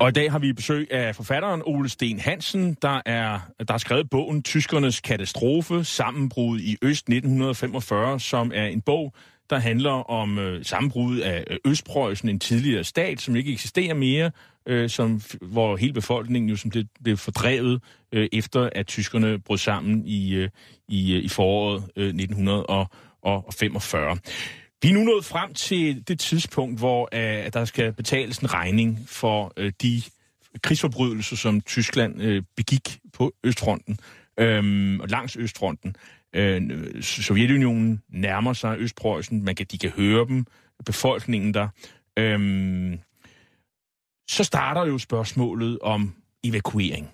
Og i dag har vi besøg af forfatteren Ole Sten Hansen, der er der har skrevet bogen Tyskernes katastrofe, sammenbrud i Øst 1945, som er en bog, der handler om øh, sammenbrud af øh, Østpreussen, en tidligere stat, som ikke eksisterer mere, øh, som, hvor hele befolkningen jo som det blev fordrevet øh, efter, at tyskerne brød sammen i, øh, i, øh, i foråret øh, 1945. Vi er nu nået frem til det tidspunkt, hvor øh, der skal betales en regning for øh, de krigsforbrydelser, som Tyskland øh, begik på Østfronten, øh, langs Østfronten. Øh, Sovjetunionen nærmer sig Østpreussen, man kan, de kan høre dem, befolkningen der. Øh, så starter jo spørgsmålet om evakuering.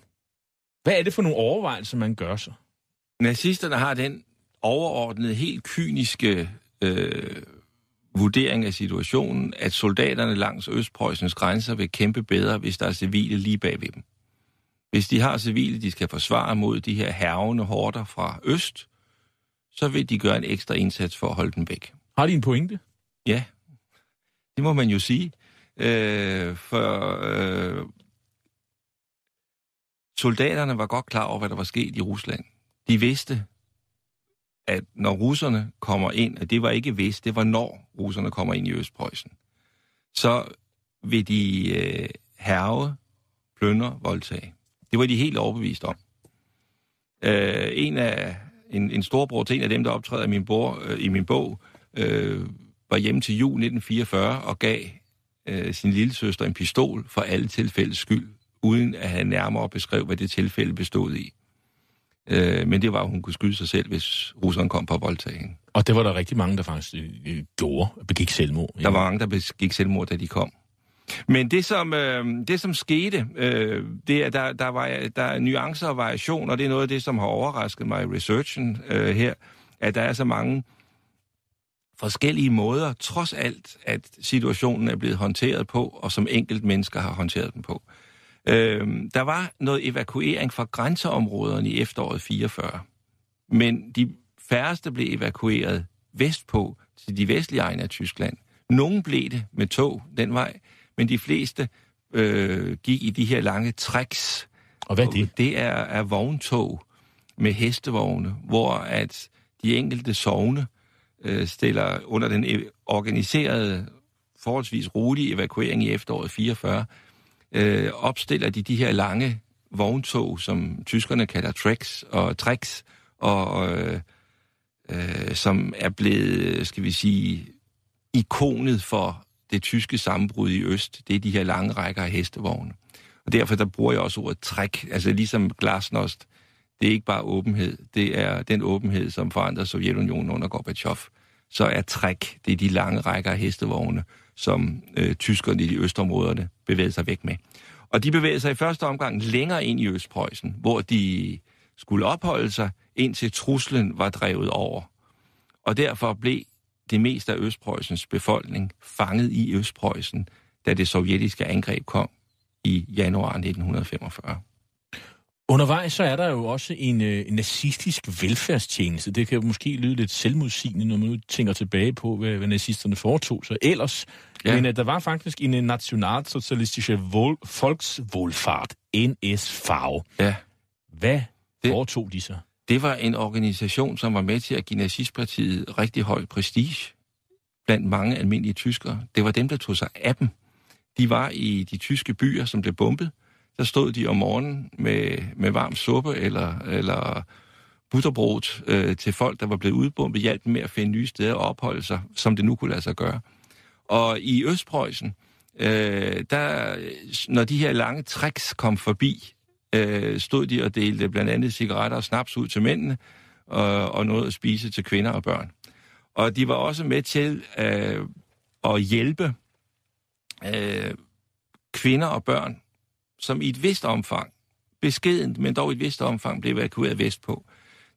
Hvad er det for nogle overvejelser, man gør sig? Nazisterne har den overordnede, helt kyniske øh, vurdering af situationen, at soldaterne langs Østpreussens grænser vil kæmpe bedre, hvis der er civile lige bagved dem. Hvis de har civile, de skal forsvare mod de her hervende horder fra øst, så vil de gøre en ekstra indsats for at holde dem væk. Har de en pointe? Ja, det må man jo sige. Øh, for øh, soldaterne var godt klar over, hvad der var sket i Rusland. De vidste, at når russerne kommer ind, at det var ikke vist, det var når russerne kommer ind i Østpreussen, så vil de øh, herve, plønder, voldtage. Det var de helt overbevist om. Øh, en af en, en storbror til en af dem, der optræder i min, bor, øh, i min bog, øh, var hjemme til jul 1944 og gav øh, sin lille søster en pistol for alle tilfældes skyld, uden at han nærmere beskrev, hvad det tilfælde bestod i. Øh, men det var, at hun kunne skyde sig selv, hvis russeren kom på voldtagen. Og det var der rigtig mange, der faktisk øh, gjorde, begik selvmord. Der var mange, der begik selvmord, da de kom. Men det, som, øh, det, som skete, øh, det er, der, der, var, der er nuancer og variationer, og det er noget af det, som har overrasket mig i researchen øh, her, at der er så mange forskellige måder, trods alt, at situationen er blevet håndteret på, og som enkelt mennesker har håndteret den på. Øh, der var noget evakuering fra grænseområderne i efteråret 44, men de færreste blev evakueret vestpå til de vestlige egne af Tyskland. Nogle blev det med tog den vej, men de fleste øh, gik i de her lange tracks. Og hvad er det? Det er, er vogntog med hestevogne, hvor at de enkelte sovne øh, stiller under den e- organiserede, forholdsvis rolige evakuering i efteråret 44, øh, opstiller de de her lange vogntog, som tyskerne kalder tracks og tracks, og øh, øh, som er blevet, skal vi sige, ikonet for det tyske sammenbrud i øst, det er de her lange rækker af hestevogne. Og derfor der bruger jeg også ordet træk, altså ligesom glasnost. Det er ikke bare åbenhed, det er den åbenhed, som forandrer Sovjetunionen under Gorbachev. Så er træk, det er de lange rækker af hestevogne, som øh, tyskerne i de østområderne bevæger sig væk med. Og de bevæger sig i første omgang længere ind i Østpreussen, hvor de skulle opholde sig, indtil truslen var drevet over. Og derfor blev det meste af Østpreussens befolkning fanget i Østpreussen, da det sovjetiske angreb kom i januar 1945. Undervejs så er der jo også en, øh, nazistisk velfærdstjeneste. Det kan jo måske lyde lidt selvmodsigende, når man nu tænker tilbage på, hvad, hvad nazisterne foretog sig ellers. Ja. Men at der var faktisk en nationalsocialistische Volkswohlfahrt, NSV. Ja. Hvad det, foretog de sig? Det var en organisation, som var med til at give nazistpartiet rigtig høj prestige blandt mange almindelige tyskere. Det var dem, der tog sig af dem. De var i de tyske byer, som blev bombet. Der stod de om morgenen med, med varm suppe eller, eller butterbrot øh, til folk, der var blevet udbombet, hjalp dem med at finde nye steder at opholde sig, som det nu kunne lade sig gøre. Og i Østpreussen, øh, der, når de her lange tricks kom forbi, øh, stod de og delte blandt andet cigaretter og snaps ud til mændene, og, og noget at spise til kvinder og børn. Og de var også med til øh, at hjælpe øh, kvinder og børn, som i et vist omfang, beskedent, men dog i et vist omfang, blev evakueret vestpå.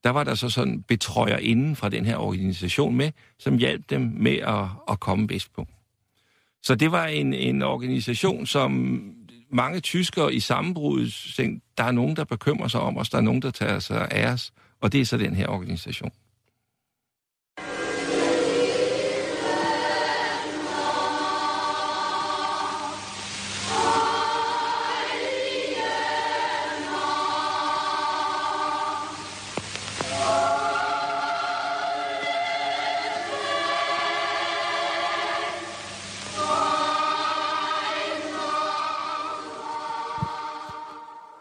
Der var der så sådan betrøjer inden fra den her organisation med, som hjalp dem med at, at komme vestpå. Så det var en, en organisation, som mange tyskere i sammenbruddet tænkte, der er nogen, der bekymrer sig om os, der er nogen, der tager sig af os, og det er så den her organisation.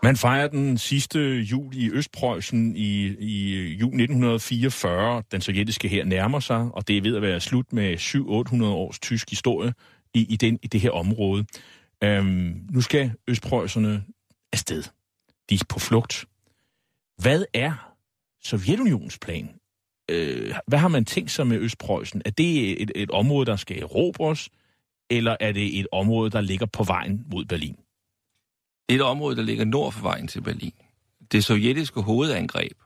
Man fejrer den sidste jul i Østpreussen i, i jul 1944. Den sovjetiske her nærmer sig, og det er ved at være slut med 700-800 års tysk historie i, i, den, i det her område. Øhm, nu skal Østpreusserne afsted. De er på flugt. Hvad er Sovjetunionens plan? Øh, hvad har man tænkt sig med Østpreussen? Er det et, et område, der skal erobres, eller er det et område, der ligger på vejen mod Berlin? Det er et område, der ligger nord for vejen til Berlin. Det sovjetiske hovedangreb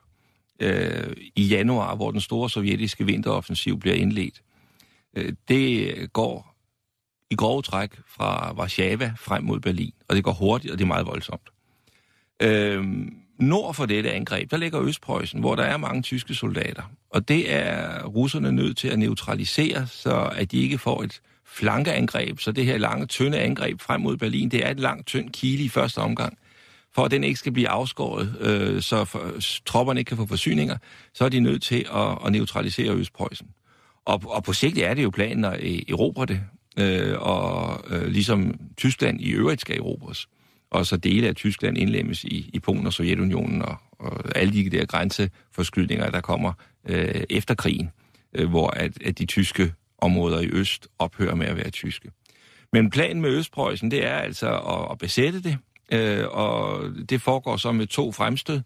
øh, i januar, hvor den store sovjetiske vinteroffensiv bliver indledt, øh, det går i grove træk fra Warszawa frem mod Berlin, og det går hurtigt, og det er meget voldsomt. Øh, nord for dette angreb, der ligger Østpreussen, hvor der er mange tyske soldater, og det er russerne nødt til at neutralisere, så at de ikke får et flankeangreb, så det her lange, tynde angreb frem mod Berlin, det er et langt, tynd kile i første omgang. For at den ikke skal blive afskåret, øh, så for, tropperne ikke kan få forsyninger, så er de nødt til at, at neutralisere Østpreussen. Og, og på sigt er det jo planen at øh, erobre det, øh, og øh, ligesom Tyskland i øvrigt skal erobres. Og så dele af Tyskland indlemmes i, i Polen og Sovjetunionen, og, og alle de der grænseforskydninger, der kommer øh, efter krigen, øh, hvor at, at de tyske områder i øst ophører med at være tyske. Men planen med Østpreussen, det er altså at, at besætte det, øh, og det foregår så med to fremstød.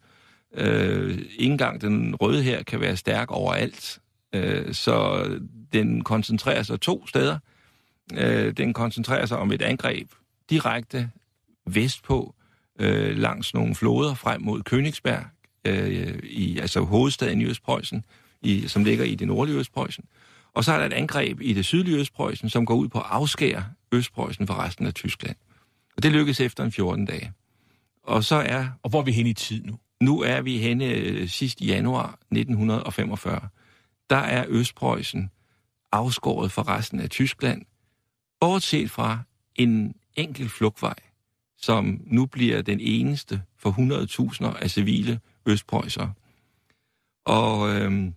Øh, ingen gang den røde her kan være stærk overalt, øh, så den koncentrerer sig to steder. Øh, den koncentrerer sig om et angreb direkte vestpå, øh, langs nogle floder frem mod Königsberg, øh, i, altså hovedstaden i Østpreussen, i, som ligger i det nordlige Østpreussen. Og så er der et angreb i det sydlige Østpreussen, som går ud på at afskære Østpreussen fra resten af Tyskland. Og det lykkes efter en 14 dage. Og så er... Og hvor er vi henne i tid nu? Nu er vi henne øh, sidst i januar 1945. Der er Østpreussen afskåret fra resten af Tyskland, bortset fra en enkelt flugtvej, som nu bliver den eneste for 100.000 af civile østpreussere. Og øhm,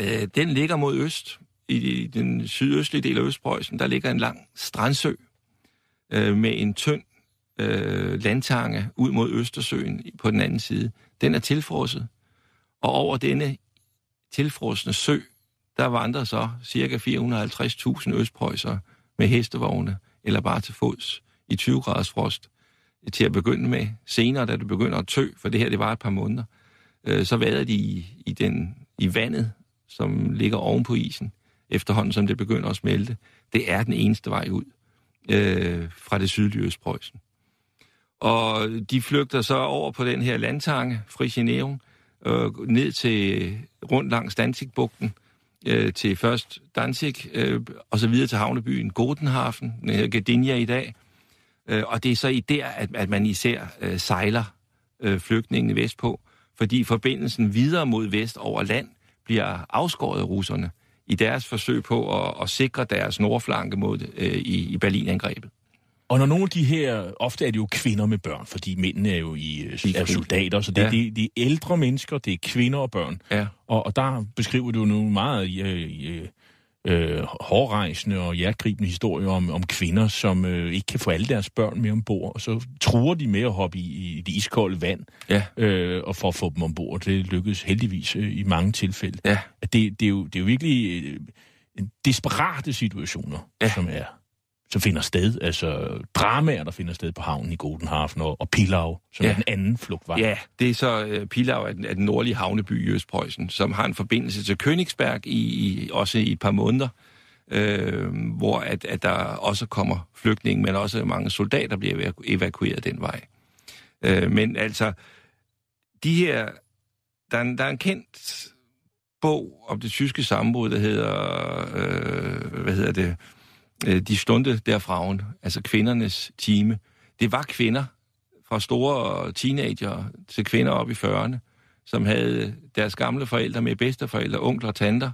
øh, den ligger mod øst, i den sydøstlige del af Østpreussen, der ligger en lang strandsø øh, med en tynd øh, landtange ud mod Østersøen på den anden side. Den er tilfrosset, og over denne tilfrosne sø, der vandrer så ca. 450.000 østpreussere med hestevogne eller bare til fods i 20 graders frost til at begynde med. Senere, da det begynder at tø, for det her det var et par måneder, øh, så vader de i, i, den, i vandet, som ligger oven på isen efterhånden som det begynder at smelte. Det er den eneste vej ud øh, fra det sydlige Østpreussen. Og de flygter så over på den her landtange, Frisineum, øh, ned til rundt langs Danzigbugten, øh, til først Danzig, øh, og så videre til havnebyen Godenhafen, den Gdynia i dag. Øh, og det er så i der, at, at man især øh, sejler øh, flygtningene vestpå, fordi forbindelsen videre mod vest over land bliver afskåret af russerne i deres forsøg på at, at sikre deres nordflanke mod øh, i, i Berlin-angrebet. Og når nogle af de her, ofte er det jo kvinder med børn, fordi mændene er jo i, de er soldater, så det, ja. det, det er ældre mennesker, det er kvinder og børn. Ja. Og, og der beskriver du nu meget øh, øh, øh, hårdrejsende og hjertgribende historier om, om kvinder, som øh, ikke kan få alle deres børn med ombord, og så truer de med at hoppe i, i det iskolde vand, ja. øh, og for at få dem ombord. Det lykkedes heldigvis øh, i mange tilfælde. Ja. At det, det, er jo, det er jo virkelig øh, desperate situationer, ja. som er som finder sted, altså dramaer, der finder sted på havnen i Goldenhafen og, og Pilau, som ja. er den anden flugtvej. Ja, det er så uh, Pilau er den, er den nordlige havneby i Østpreussen, som har en forbindelse til Königsberg i, i også i et par måneder, øh, hvor at, at der også kommer flygtninge, men også mange soldater bliver evakueret den vej. Øh, men altså, de her, der er, en, der er en kendt bog om det tyske sammenbrud, der hedder, øh, hvad hedder det, øh, Øh, de stunde derfra, altså kvindernes time. Det var kvinder, fra store teenager til kvinder op i 40'erne, som havde deres gamle forældre med bedsteforældre, onkler og tanter,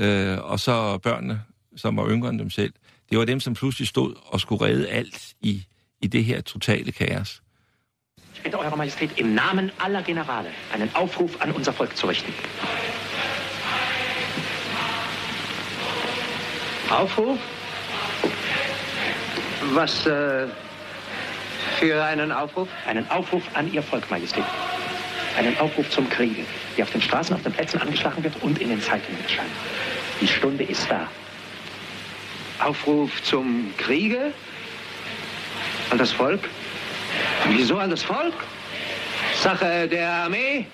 øh, og så børnene, som var yngre end dem selv. Det var dem, som pludselig stod og skulle redde alt i, i det her totale kaos. Ich bitte Eure Majestät im Namen aller Generale einen Aufruf an unser Volk zu richten. Aufruf? Was, äh, Für einen Aufruf? Einen Aufruf an Ihr Volk, Majestät. Einen Aufruf zum Kriege, der auf den Straßen, auf den Plätzen angeschlagen wird und in den Zeitungen erscheint. Die Stunde ist da. Aufruf zum Kriege? An das Volk? Wieso an das Volk? Sache der Armee?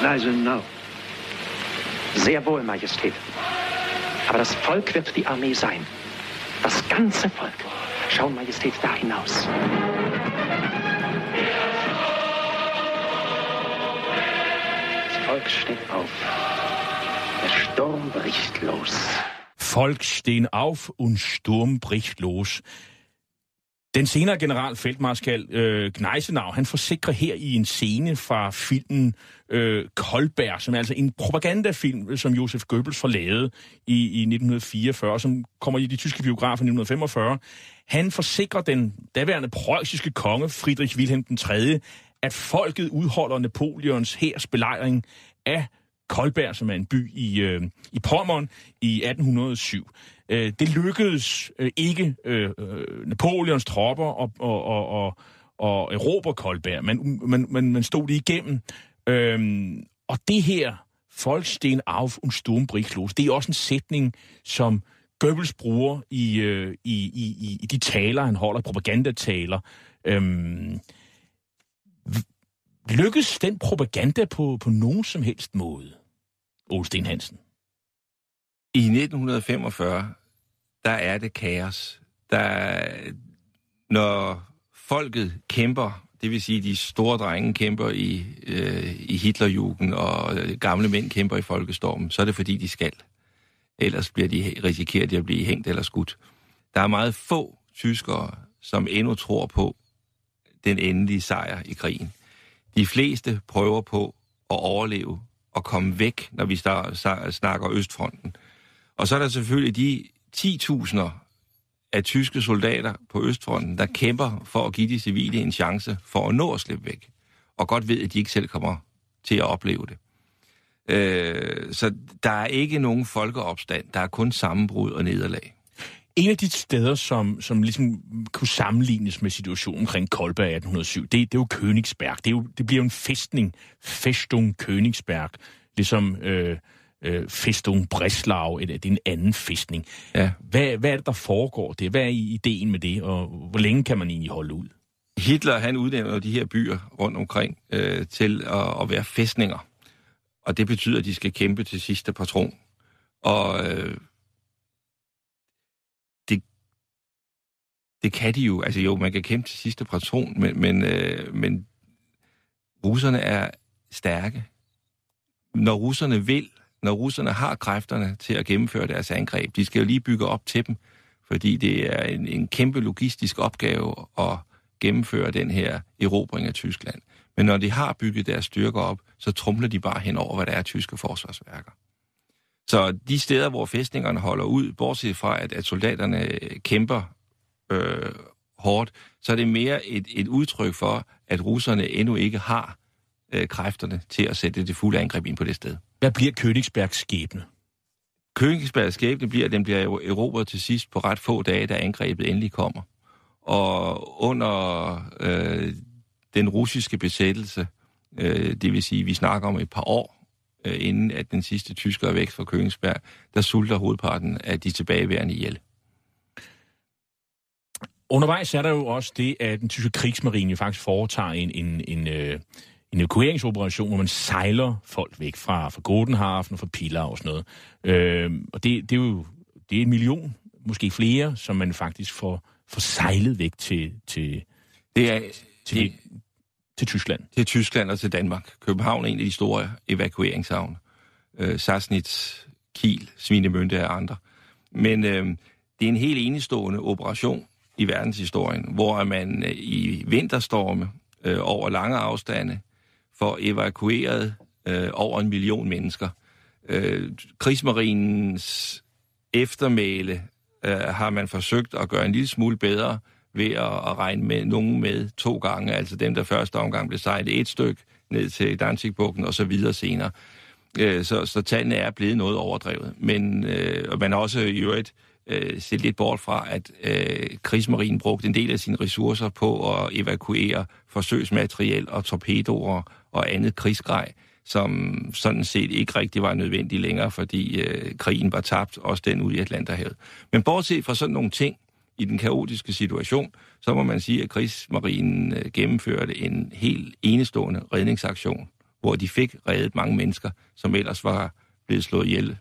Gneisenau. Sehr wohl, Majestät. Aber das Volk wird die Armee sein. Das ganze Volk. Schauen, Majestät, da hinaus. Das Volk steht auf. Der Sturm bricht los. Volk stehen auf und Sturm bricht los. Den senere general Feltmarskal øh, Gneisenau, han forsikrer her i en scene fra filmen øh, Kolberg, som er altså en propagandafilm, øh, som Josef Goebbels får lavet i, i 1944, som kommer i de tyske biografer i 1945. Han forsikrer den daværende preussiske konge, Friedrich Wilhelm III, at folket udholder Napoleons hærs belejring af Kolberg, som er en by i, øh, i Pommern i 1807. Øh, det lykkedes øh, ikke øh, øh Napoleons tropper at, og, og, og, og erobre Kolberg, men man, man, man stod det igennem. Øh, og det her, Volksten auf und Sturm bricht los, det er også en sætning, som Goebbels bruger i, øh, i, i, i de taler, han holder, propagandataler. Øhm, lykkes den propaganda på, på nogen som helst måde, Ole Sten Hansen? I 1945, der er det kaos. Der, når folket kæmper, det vil sige, de store drenge kæmper i, øh, i Hitlerjugend, og gamle mænd kæmper i folkestormen, så er det fordi, de skal. Ellers bliver de risikeret at blive hængt eller skudt. Der er meget få tyskere, som endnu tror på den endelige sejr i krigen. De fleste prøver på at overleve og komme væk, når vi snakker Østfronten. Og så er der selvfølgelig de 10.000 af tyske soldater på Østfronten, der kæmper for at give de civile en chance for at nå at slippe væk. Og godt ved, at de ikke selv kommer til at opleve det. Øh, så der er ikke nogen folkeopstand. Der er kun sammenbrud og nederlag. En af de steder, som, som ligesom kunne sammenlignes med situationen omkring Kolberg 1807, det, det er jo Königsberg. Det, er jo, det bliver jo en festning. Festung Königsberg. Ligesom øh, øh, Festung Breslau, det er en anden festning. Ja. Hvad, hvad er det, der foregår det? Hvad er ideen med det, og hvor længe kan man egentlig holde ud? Hitler, han udnævner de her byer rundt omkring øh, til at, at være fæstninger. Og det betyder, at de skal kæmpe til sidste patron. Og øh, det, det kan de jo. Altså jo, man kan kæmpe til sidste patron, men, men, øh, men russerne er stærke. Når russerne vil, når russerne har kræfterne til at gennemføre deres angreb, de skal jo lige bygge op til dem, fordi det er en, en kæmpe logistisk opgave at gennemføre den her erobring af Tyskland. Men når de har bygget deres styrker op, så trumler de bare hen over, hvad der er tyske forsvarsværker. Så de steder, hvor fæstningerne holder ud, bortset fra, at, at soldaterne kæmper øh, hårdt, så er det mere et, et udtryk for, at russerne endnu ikke har øh, kræfterne til at sætte det fulde angreb ind på det sted. Hvad bliver Königsbergs skæbne? Königsbergs skæbne bliver, at den bliver erobret til sidst på ret få dage, da angrebet endelig kommer. Og under øh, den russiske besættelse, øh, det vil sige, vi snakker om et par år, øh, inden at den sidste tysker er væk fra Königsberg, der sulter hovedparten af de tilbageværende ihjel. Undervejs er der jo også det, at den tyske krigsmarine faktisk foretager en, en, en, øh, en evakueringsoperation, hvor man sejler folk væk fra, fra Godenhafen og fra Pilar og sådan noget. Øh, og det, det er jo det er en million, måske flere, som man faktisk får, får sejlet væk til, til, det er, til, det, til Tyskland. Til Tyskland og til Danmark. København er en af de store evakueringshavne. Øh, Sassnitz, Kiel, Svinemønte og andre. Men øh, det er en helt enestående operation i verdenshistorien, hvor man øh, i vinterstorme øh, over lange afstande for evakueret øh, over en million mennesker. Øh, krigsmarinens eftermæle øh, har man forsøgt at gøre en lille smule bedre ved at, at regne med nogen med to gange, altså dem, der første omgang blev sejlet et stykke ned til Danzigbugten og så videre senere. Øh, så, så tallene er blevet noget overdrevet. Men øh, man har også i øvrigt øh, set lidt bort fra, at øh, krigsmarinen brugte en del af sine ressourcer på at evakuere forsøgsmateriel og torpedoer og andet krigsgrej, som sådan set ikke rigtig var nødvendig længere, fordi øh, krigen var tabt, også den ude i Atlanterhavet. Men bortset fra sådan nogle ting i den kaotiske situation, så må man sige, at krigsmarinen øh, gennemførte en helt enestående redningsaktion, hvor de fik reddet mange mennesker, som ellers var blevet slået ihjel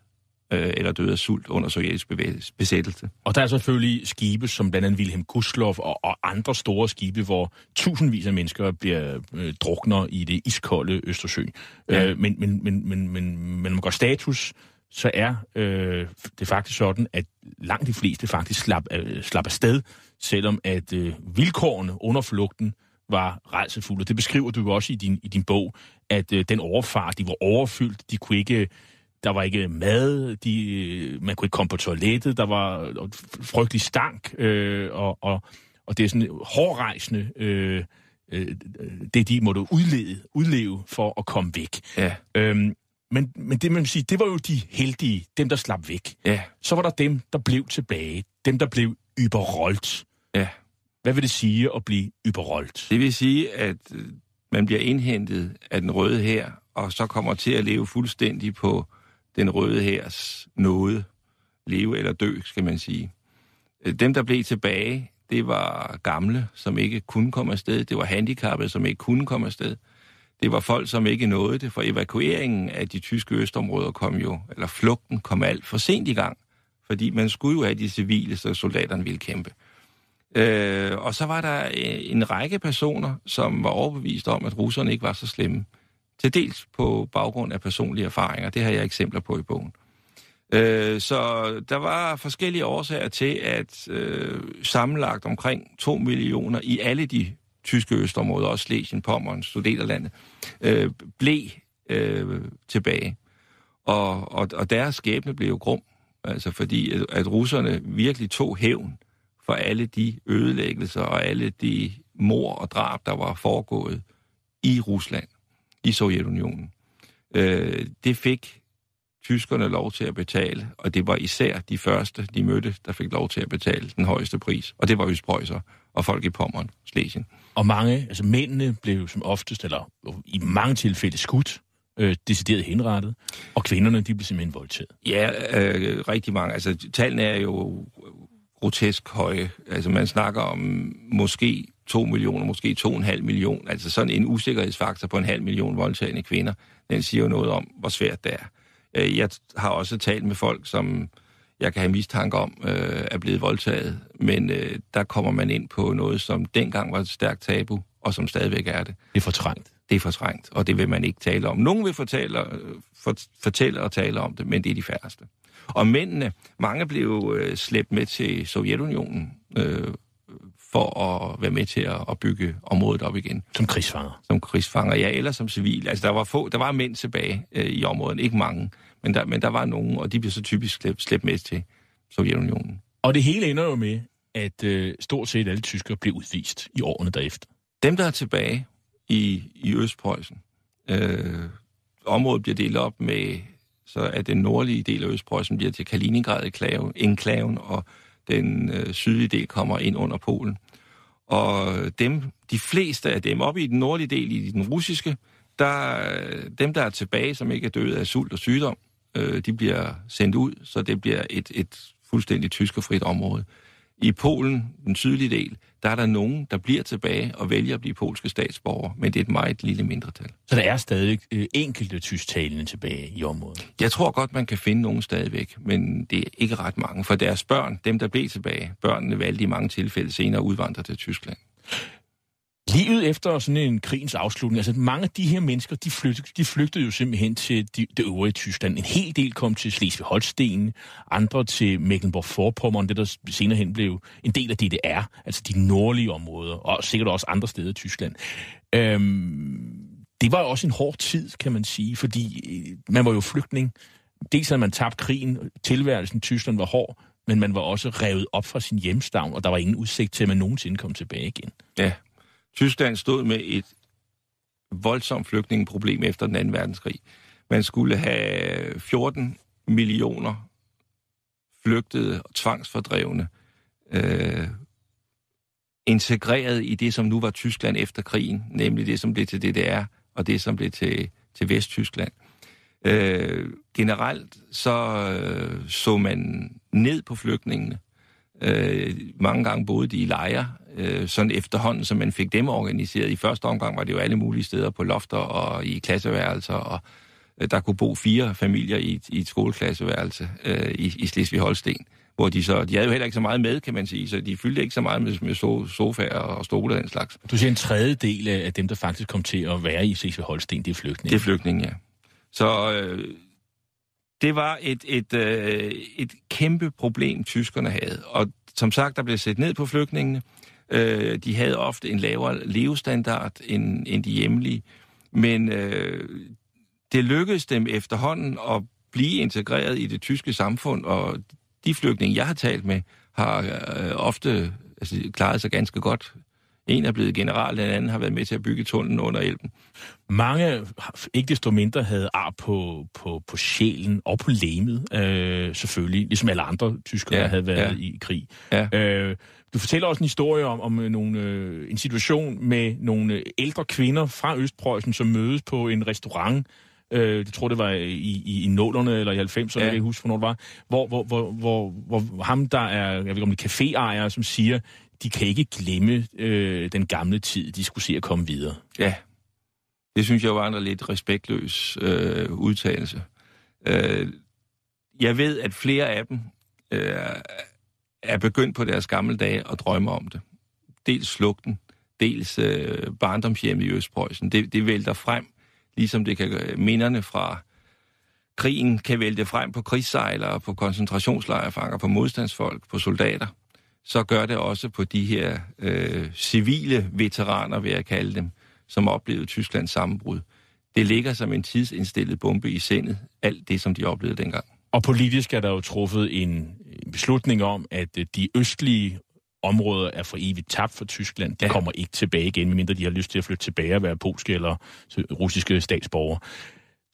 øh, eller døde af sult under sovjetisk besættelse. Og der er selvfølgelig skibe som blandt andet Wilhelm Gustloff og, og andre store skibe, hvor tusindvis af mennesker bliver øh, drukner i det iskolde Østersø. Ja. Øh, men, men, men, men, men, men når man går status, så er øh, det faktisk sådan, at langt de fleste faktisk slap, øh, slap afsted, selvom at øh, vilkårene under flugten var rejsefulde. Det beskriver du jo også i din, i din bog, at øh, den overfart, de var overfyldt, de kunne ikke der var ikke mad, de, man kunne ikke komme på toilettet, der var frygtelig stank, øh, og, og, og det er sådan hårdrejsende, øh, øh, det de måtte udleve, udleve for at komme væk. Ja. Øhm, men, men det man vil sige, det var jo de heldige, dem der slap væk. Ja. Så var der dem, der blev tilbage, dem der blev yberroldt. Ja. Hvad vil det sige at blive yberroldt? Det vil sige, at øh, man bliver indhentet af den røde her, og så kommer til at leve fuldstændig på den røde hærs nåde. Leve eller dø, skal man sige. Øh, dem, der blev tilbage, det var gamle, som ikke kunne komme afsted. Det var handicappede, som ikke kunne komme afsted. Det var folk, som ikke nåede det, for evakueringen af de tyske østområder kom jo, eller flugten kom alt for sent i gang, fordi man skulle jo have de civile, så soldaterne ville kæmpe. Øh, og så var der øh, en række personer, som var overbevist om, at russerne ikke var så slemme. Til dels på baggrund af personlige erfaringer. Det har jeg eksempler på i bogen. Øh, så der var forskellige årsager til, at øh, sammenlagt omkring 2 millioner i alle de tyske østområder, også Slesien, Pommern, Sudeterlandet, øh, blev øh, tilbage. Og, og, og deres skæbne blev jo grum, altså fordi at, at russerne virkelig tog hævn for alle de ødelæggelser og alle de mor og drab, der var foregået i Rusland i Sovjetunionen. Øh, det fik tyskerne lov til at betale, og det var især de første, de mødte, der fik lov til at betale den højeste pris. Og det var Østprøjser og folk i Pommern, Slesien. Og mange, altså mændene blev som oftest, eller i mange tilfælde skudt, øh, decideret henrettet, og kvinderne, de blev simpelthen voldtaget. Ja, øh, rigtig mange. Altså, tallene er jo grotesk høje. Altså, man snakker om måske 2 millioner, måske 2,5 millioner. Altså sådan en usikkerhedsfaktor på en halv million voldtagende kvinder, den siger jo noget om, hvor svært det er. Øh, jeg har også talt med folk, som jeg kan have mistanke om, øh, er blevet voldtaget, men øh, der kommer man ind på noget, som dengang var et stærkt tabu, og som stadigvæk er det. Det er fortrængt. Det er fortrængt, og det vil man ikke tale om. Nogen vil fortælle, for, fortælle og tale om det, men det er de færreste. Og mændene, mange blev øh, slæbt med til Sovjetunionen, øh, for at være med til at, at bygge området op igen. Som krigsfanger? Som krigsfanger, ja, eller som civil. Altså, der var, få, der var mænd tilbage øh, i området, ikke mange, men der, men der var nogen, og de blev så typisk slæbt, slæbt med til Sovjetunionen. Og det hele ender jo med, at øh, stort set alle tyskere blev udvist i årene derefter. Dem, der er tilbage i, i Østpreussen, øh, området bliver delt op med, så at den nordlige del af Østpreussen bliver til Kaliningrad-enklaven, og den øh, sydlige del kommer ind under Polen. Og dem, de fleste af dem, oppe i den nordlige del, i den russiske, der, dem, der er tilbage, som ikke er døde af sult og sygdom, øh, de bliver sendt ud, så det bliver et, et fuldstændig tyskerfrit område. I Polen, den sydlige del, der er der nogen, der bliver tilbage og vælger at blive polske statsborger, men det er et meget lille mindretal. Så der er stadig øh, enkelte tysktalende tilbage i området? Jeg tror godt, man kan finde nogen stadigvæk, men det er ikke ret mange. For deres børn, dem der blev tilbage, børnene valgte i mange tilfælde senere udvandre til Tyskland. Livet efter sådan en krigens afslutning, altså mange af de her mennesker, de flygtede, de flygtede jo simpelthen til de, det øvrige Tyskland. En hel del kom til Slesvig-Holsten, andre til Mecklenburg-Vorpommern, det der senere hen blev en del af DDR, altså de nordlige områder, og sikkert også andre steder i Tyskland. Øhm, det var også en hård tid, kan man sige, fordi øh, man var jo flygtning. Dels havde man tabt krigen, tilværelsen i Tyskland var hård, men man var også revet op fra sin hjemstavn, og der var ingen udsigt til, at man nogensinde kom tilbage igen. Ja, Tyskland stod med et voldsomt flygtningeproblem efter den anden verdenskrig. Man skulle have 14 millioner flygtede og tvangsfordrevne øh, integreret i det, som nu var Tyskland efter krigen, nemlig det, som blev til DDR og det, som blev til, til Vesttyskland. Øh, generelt så øh, så man ned på flygtningene. Øh, mange gange boede de i lejre, øh, sådan efterhånden, som man fik dem organiseret. I første omgang var det jo alle mulige steder på lofter og i klasseværelser, og øh, der kunne bo fire familier i, i et skoleklasseværelse øh, i, i Slesvig-Holsten hvor de så, de havde jo heller ikke så meget med, kan man sige, så de fyldte ikke så meget med, med so, sofaer og stole og den slags. Du siger en tredjedel af dem, der faktisk kom til at være i Slesvig-Holsten, det er flygtninge. Det er flygtninge, ja. Så øh, det var et, et, øh, et kæmpe problem, tyskerne havde. Og som sagt, der blev set ned på flygtningene. Øh, de havde ofte en lavere levestandard end, end de hjemlige. Men øh, det lykkedes dem efterhånden at blive integreret i det tyske samfund, og de flygtninge, jeg har talt med, har øh, ofte altså, klaret sig ganske godt. En er blevet general, den anden har været med til at bygge tunnelen under Elben. Mange, ikke desto mindre, havde ar på, på, på sjælen og på lemet, øh, selvfølgelig, ligesom alle andre tyskere, ja, der havde været ja. i krig. Ja. Øh, du fortæller også en historie om, om nogle, øh, en situation med nogle ældre kvinder fra Østpreussen, som mødes på en restaurant Øh, jeg tror, det var i, i, i nålerne eller i 90'erne, ja. jeg kan ikke huske, hvornår det var. Hvor, hvor, hvor, hvor, hvor ham, der er, jeg ved ikke om det er caféejer, som siger, de kan ikke glemme øh, den gamle tid, de skulle se at komme videre. Ja, det synes jeg var en lidt respektløs øh, udtalelse. Øh, jeg ved, at flere af dem øh, er begyndt på deres gamle dage at drømme om det. Dels slugten, dels øh, barndomshjem i Østpreussen. Det, det vælter frem ligesom det kan minderne fra krigen kan vælte frem på krigssejlere, på koncentrationslejrefanger, på modstandsfolk, på soldater, så gør det også på de her øh, civile veteraner, vil jeg kalde dem, som oplevede Tysklands sammenbrud. Det ligger som en tidsindstillet bombe i sindet, alt det, som de oplevede dengang. Og politisk er der jo truffet en beslutning om, at øh, de østlige områder er for evigt tabt for Tyskland. De ja. kommer ikke tilbage igen, medmindre de har lyst til at flytte tilbage og være polske eller russiske statsborgere.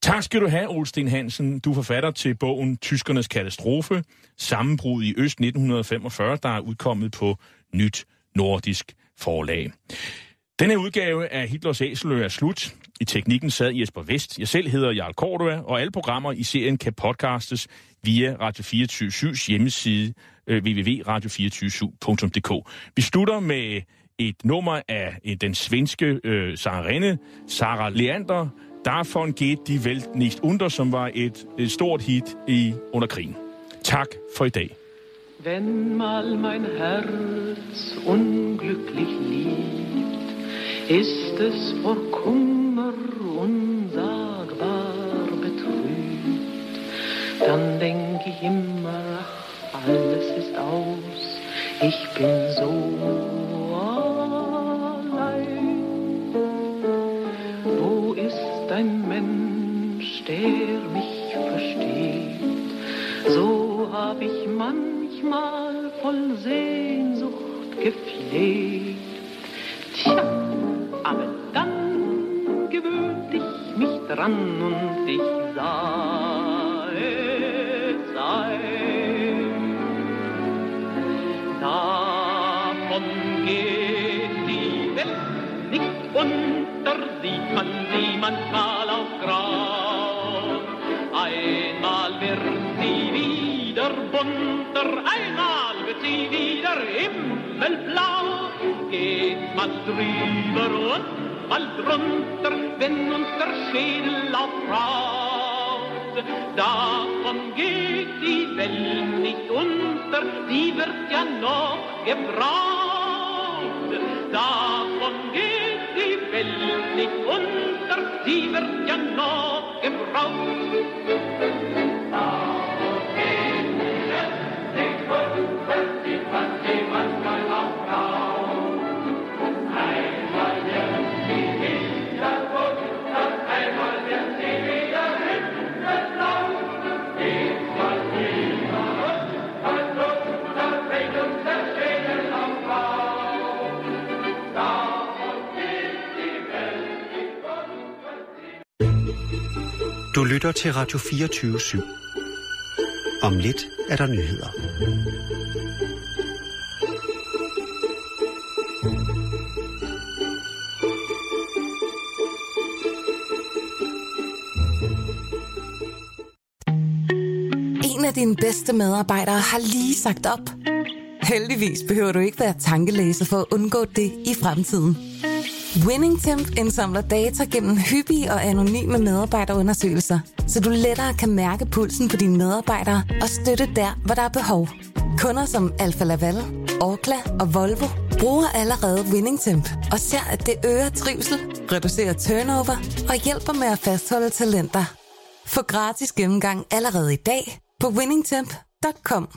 Tak skal du have, Olsten Hansen. Du er forfatter til bogen Tyskernes katastrofe, sammenbrud i Øst 1945, der er udkommet på Nyt Nordisk Forlag. Denne udgave af Hitlers Æselø er slut. I teknikken sad Jesper Vest. Jeg selv hedder Jarl Cordua, og alle programmer i serien kan podcastes via Radio 24 hjemmeside øh, www.radio247.dk. Vi slutter med et nummer af øh, den svenske øh, sangerinde Sara Leander, Davon geht die Welt nicht unter, som var et, et stort hit i under krigen. Tak for i dag. Wenn mal mein Herz unglücklich liebt, ist es vor Kummer unsagbar betrübt, dann denk ich immer, ach, alles ist aus, ich bin so ein Mensch, der mich versteht? So hab ich manchmal voll Sehnsucht gefleht. Tja, aber dann gewöhnt ich mich dran und ich sah sieht man sie manchmal auch grau. Einmal wird sie wieder bunter, einmal wird sie wieder himmelblau. Geht mal drüber und mal drunter, wenn uns der Schädel aufraut. Davon geht die Welt nicht unter, sie wird ja noch gebraucht. Nicht unter, sie wird ja noch gebraucht. Du lytter til Radio 24 /7. Om lidt er der nyheder. En af dine bedste medarbejdere har lige sagt op. Heldigvis behøver du ikke være tankelæser for at undgå det i fremtiden. WinningTemp indsamler data gennem hyppige og anonyme medarbejderundersøgelser, så du lettere kan mærke pulsen på dine medarbejdere og støtte der, hvor der er behov. Kunder som Alfa Laval, Orkla og Volvo bruger allerede WinningTemp og ser, at det øger trivsel, reducerer turnover og hjælper med at fastholde talenter. Få gratis gennemgang allerede i dag på winningtemp.com.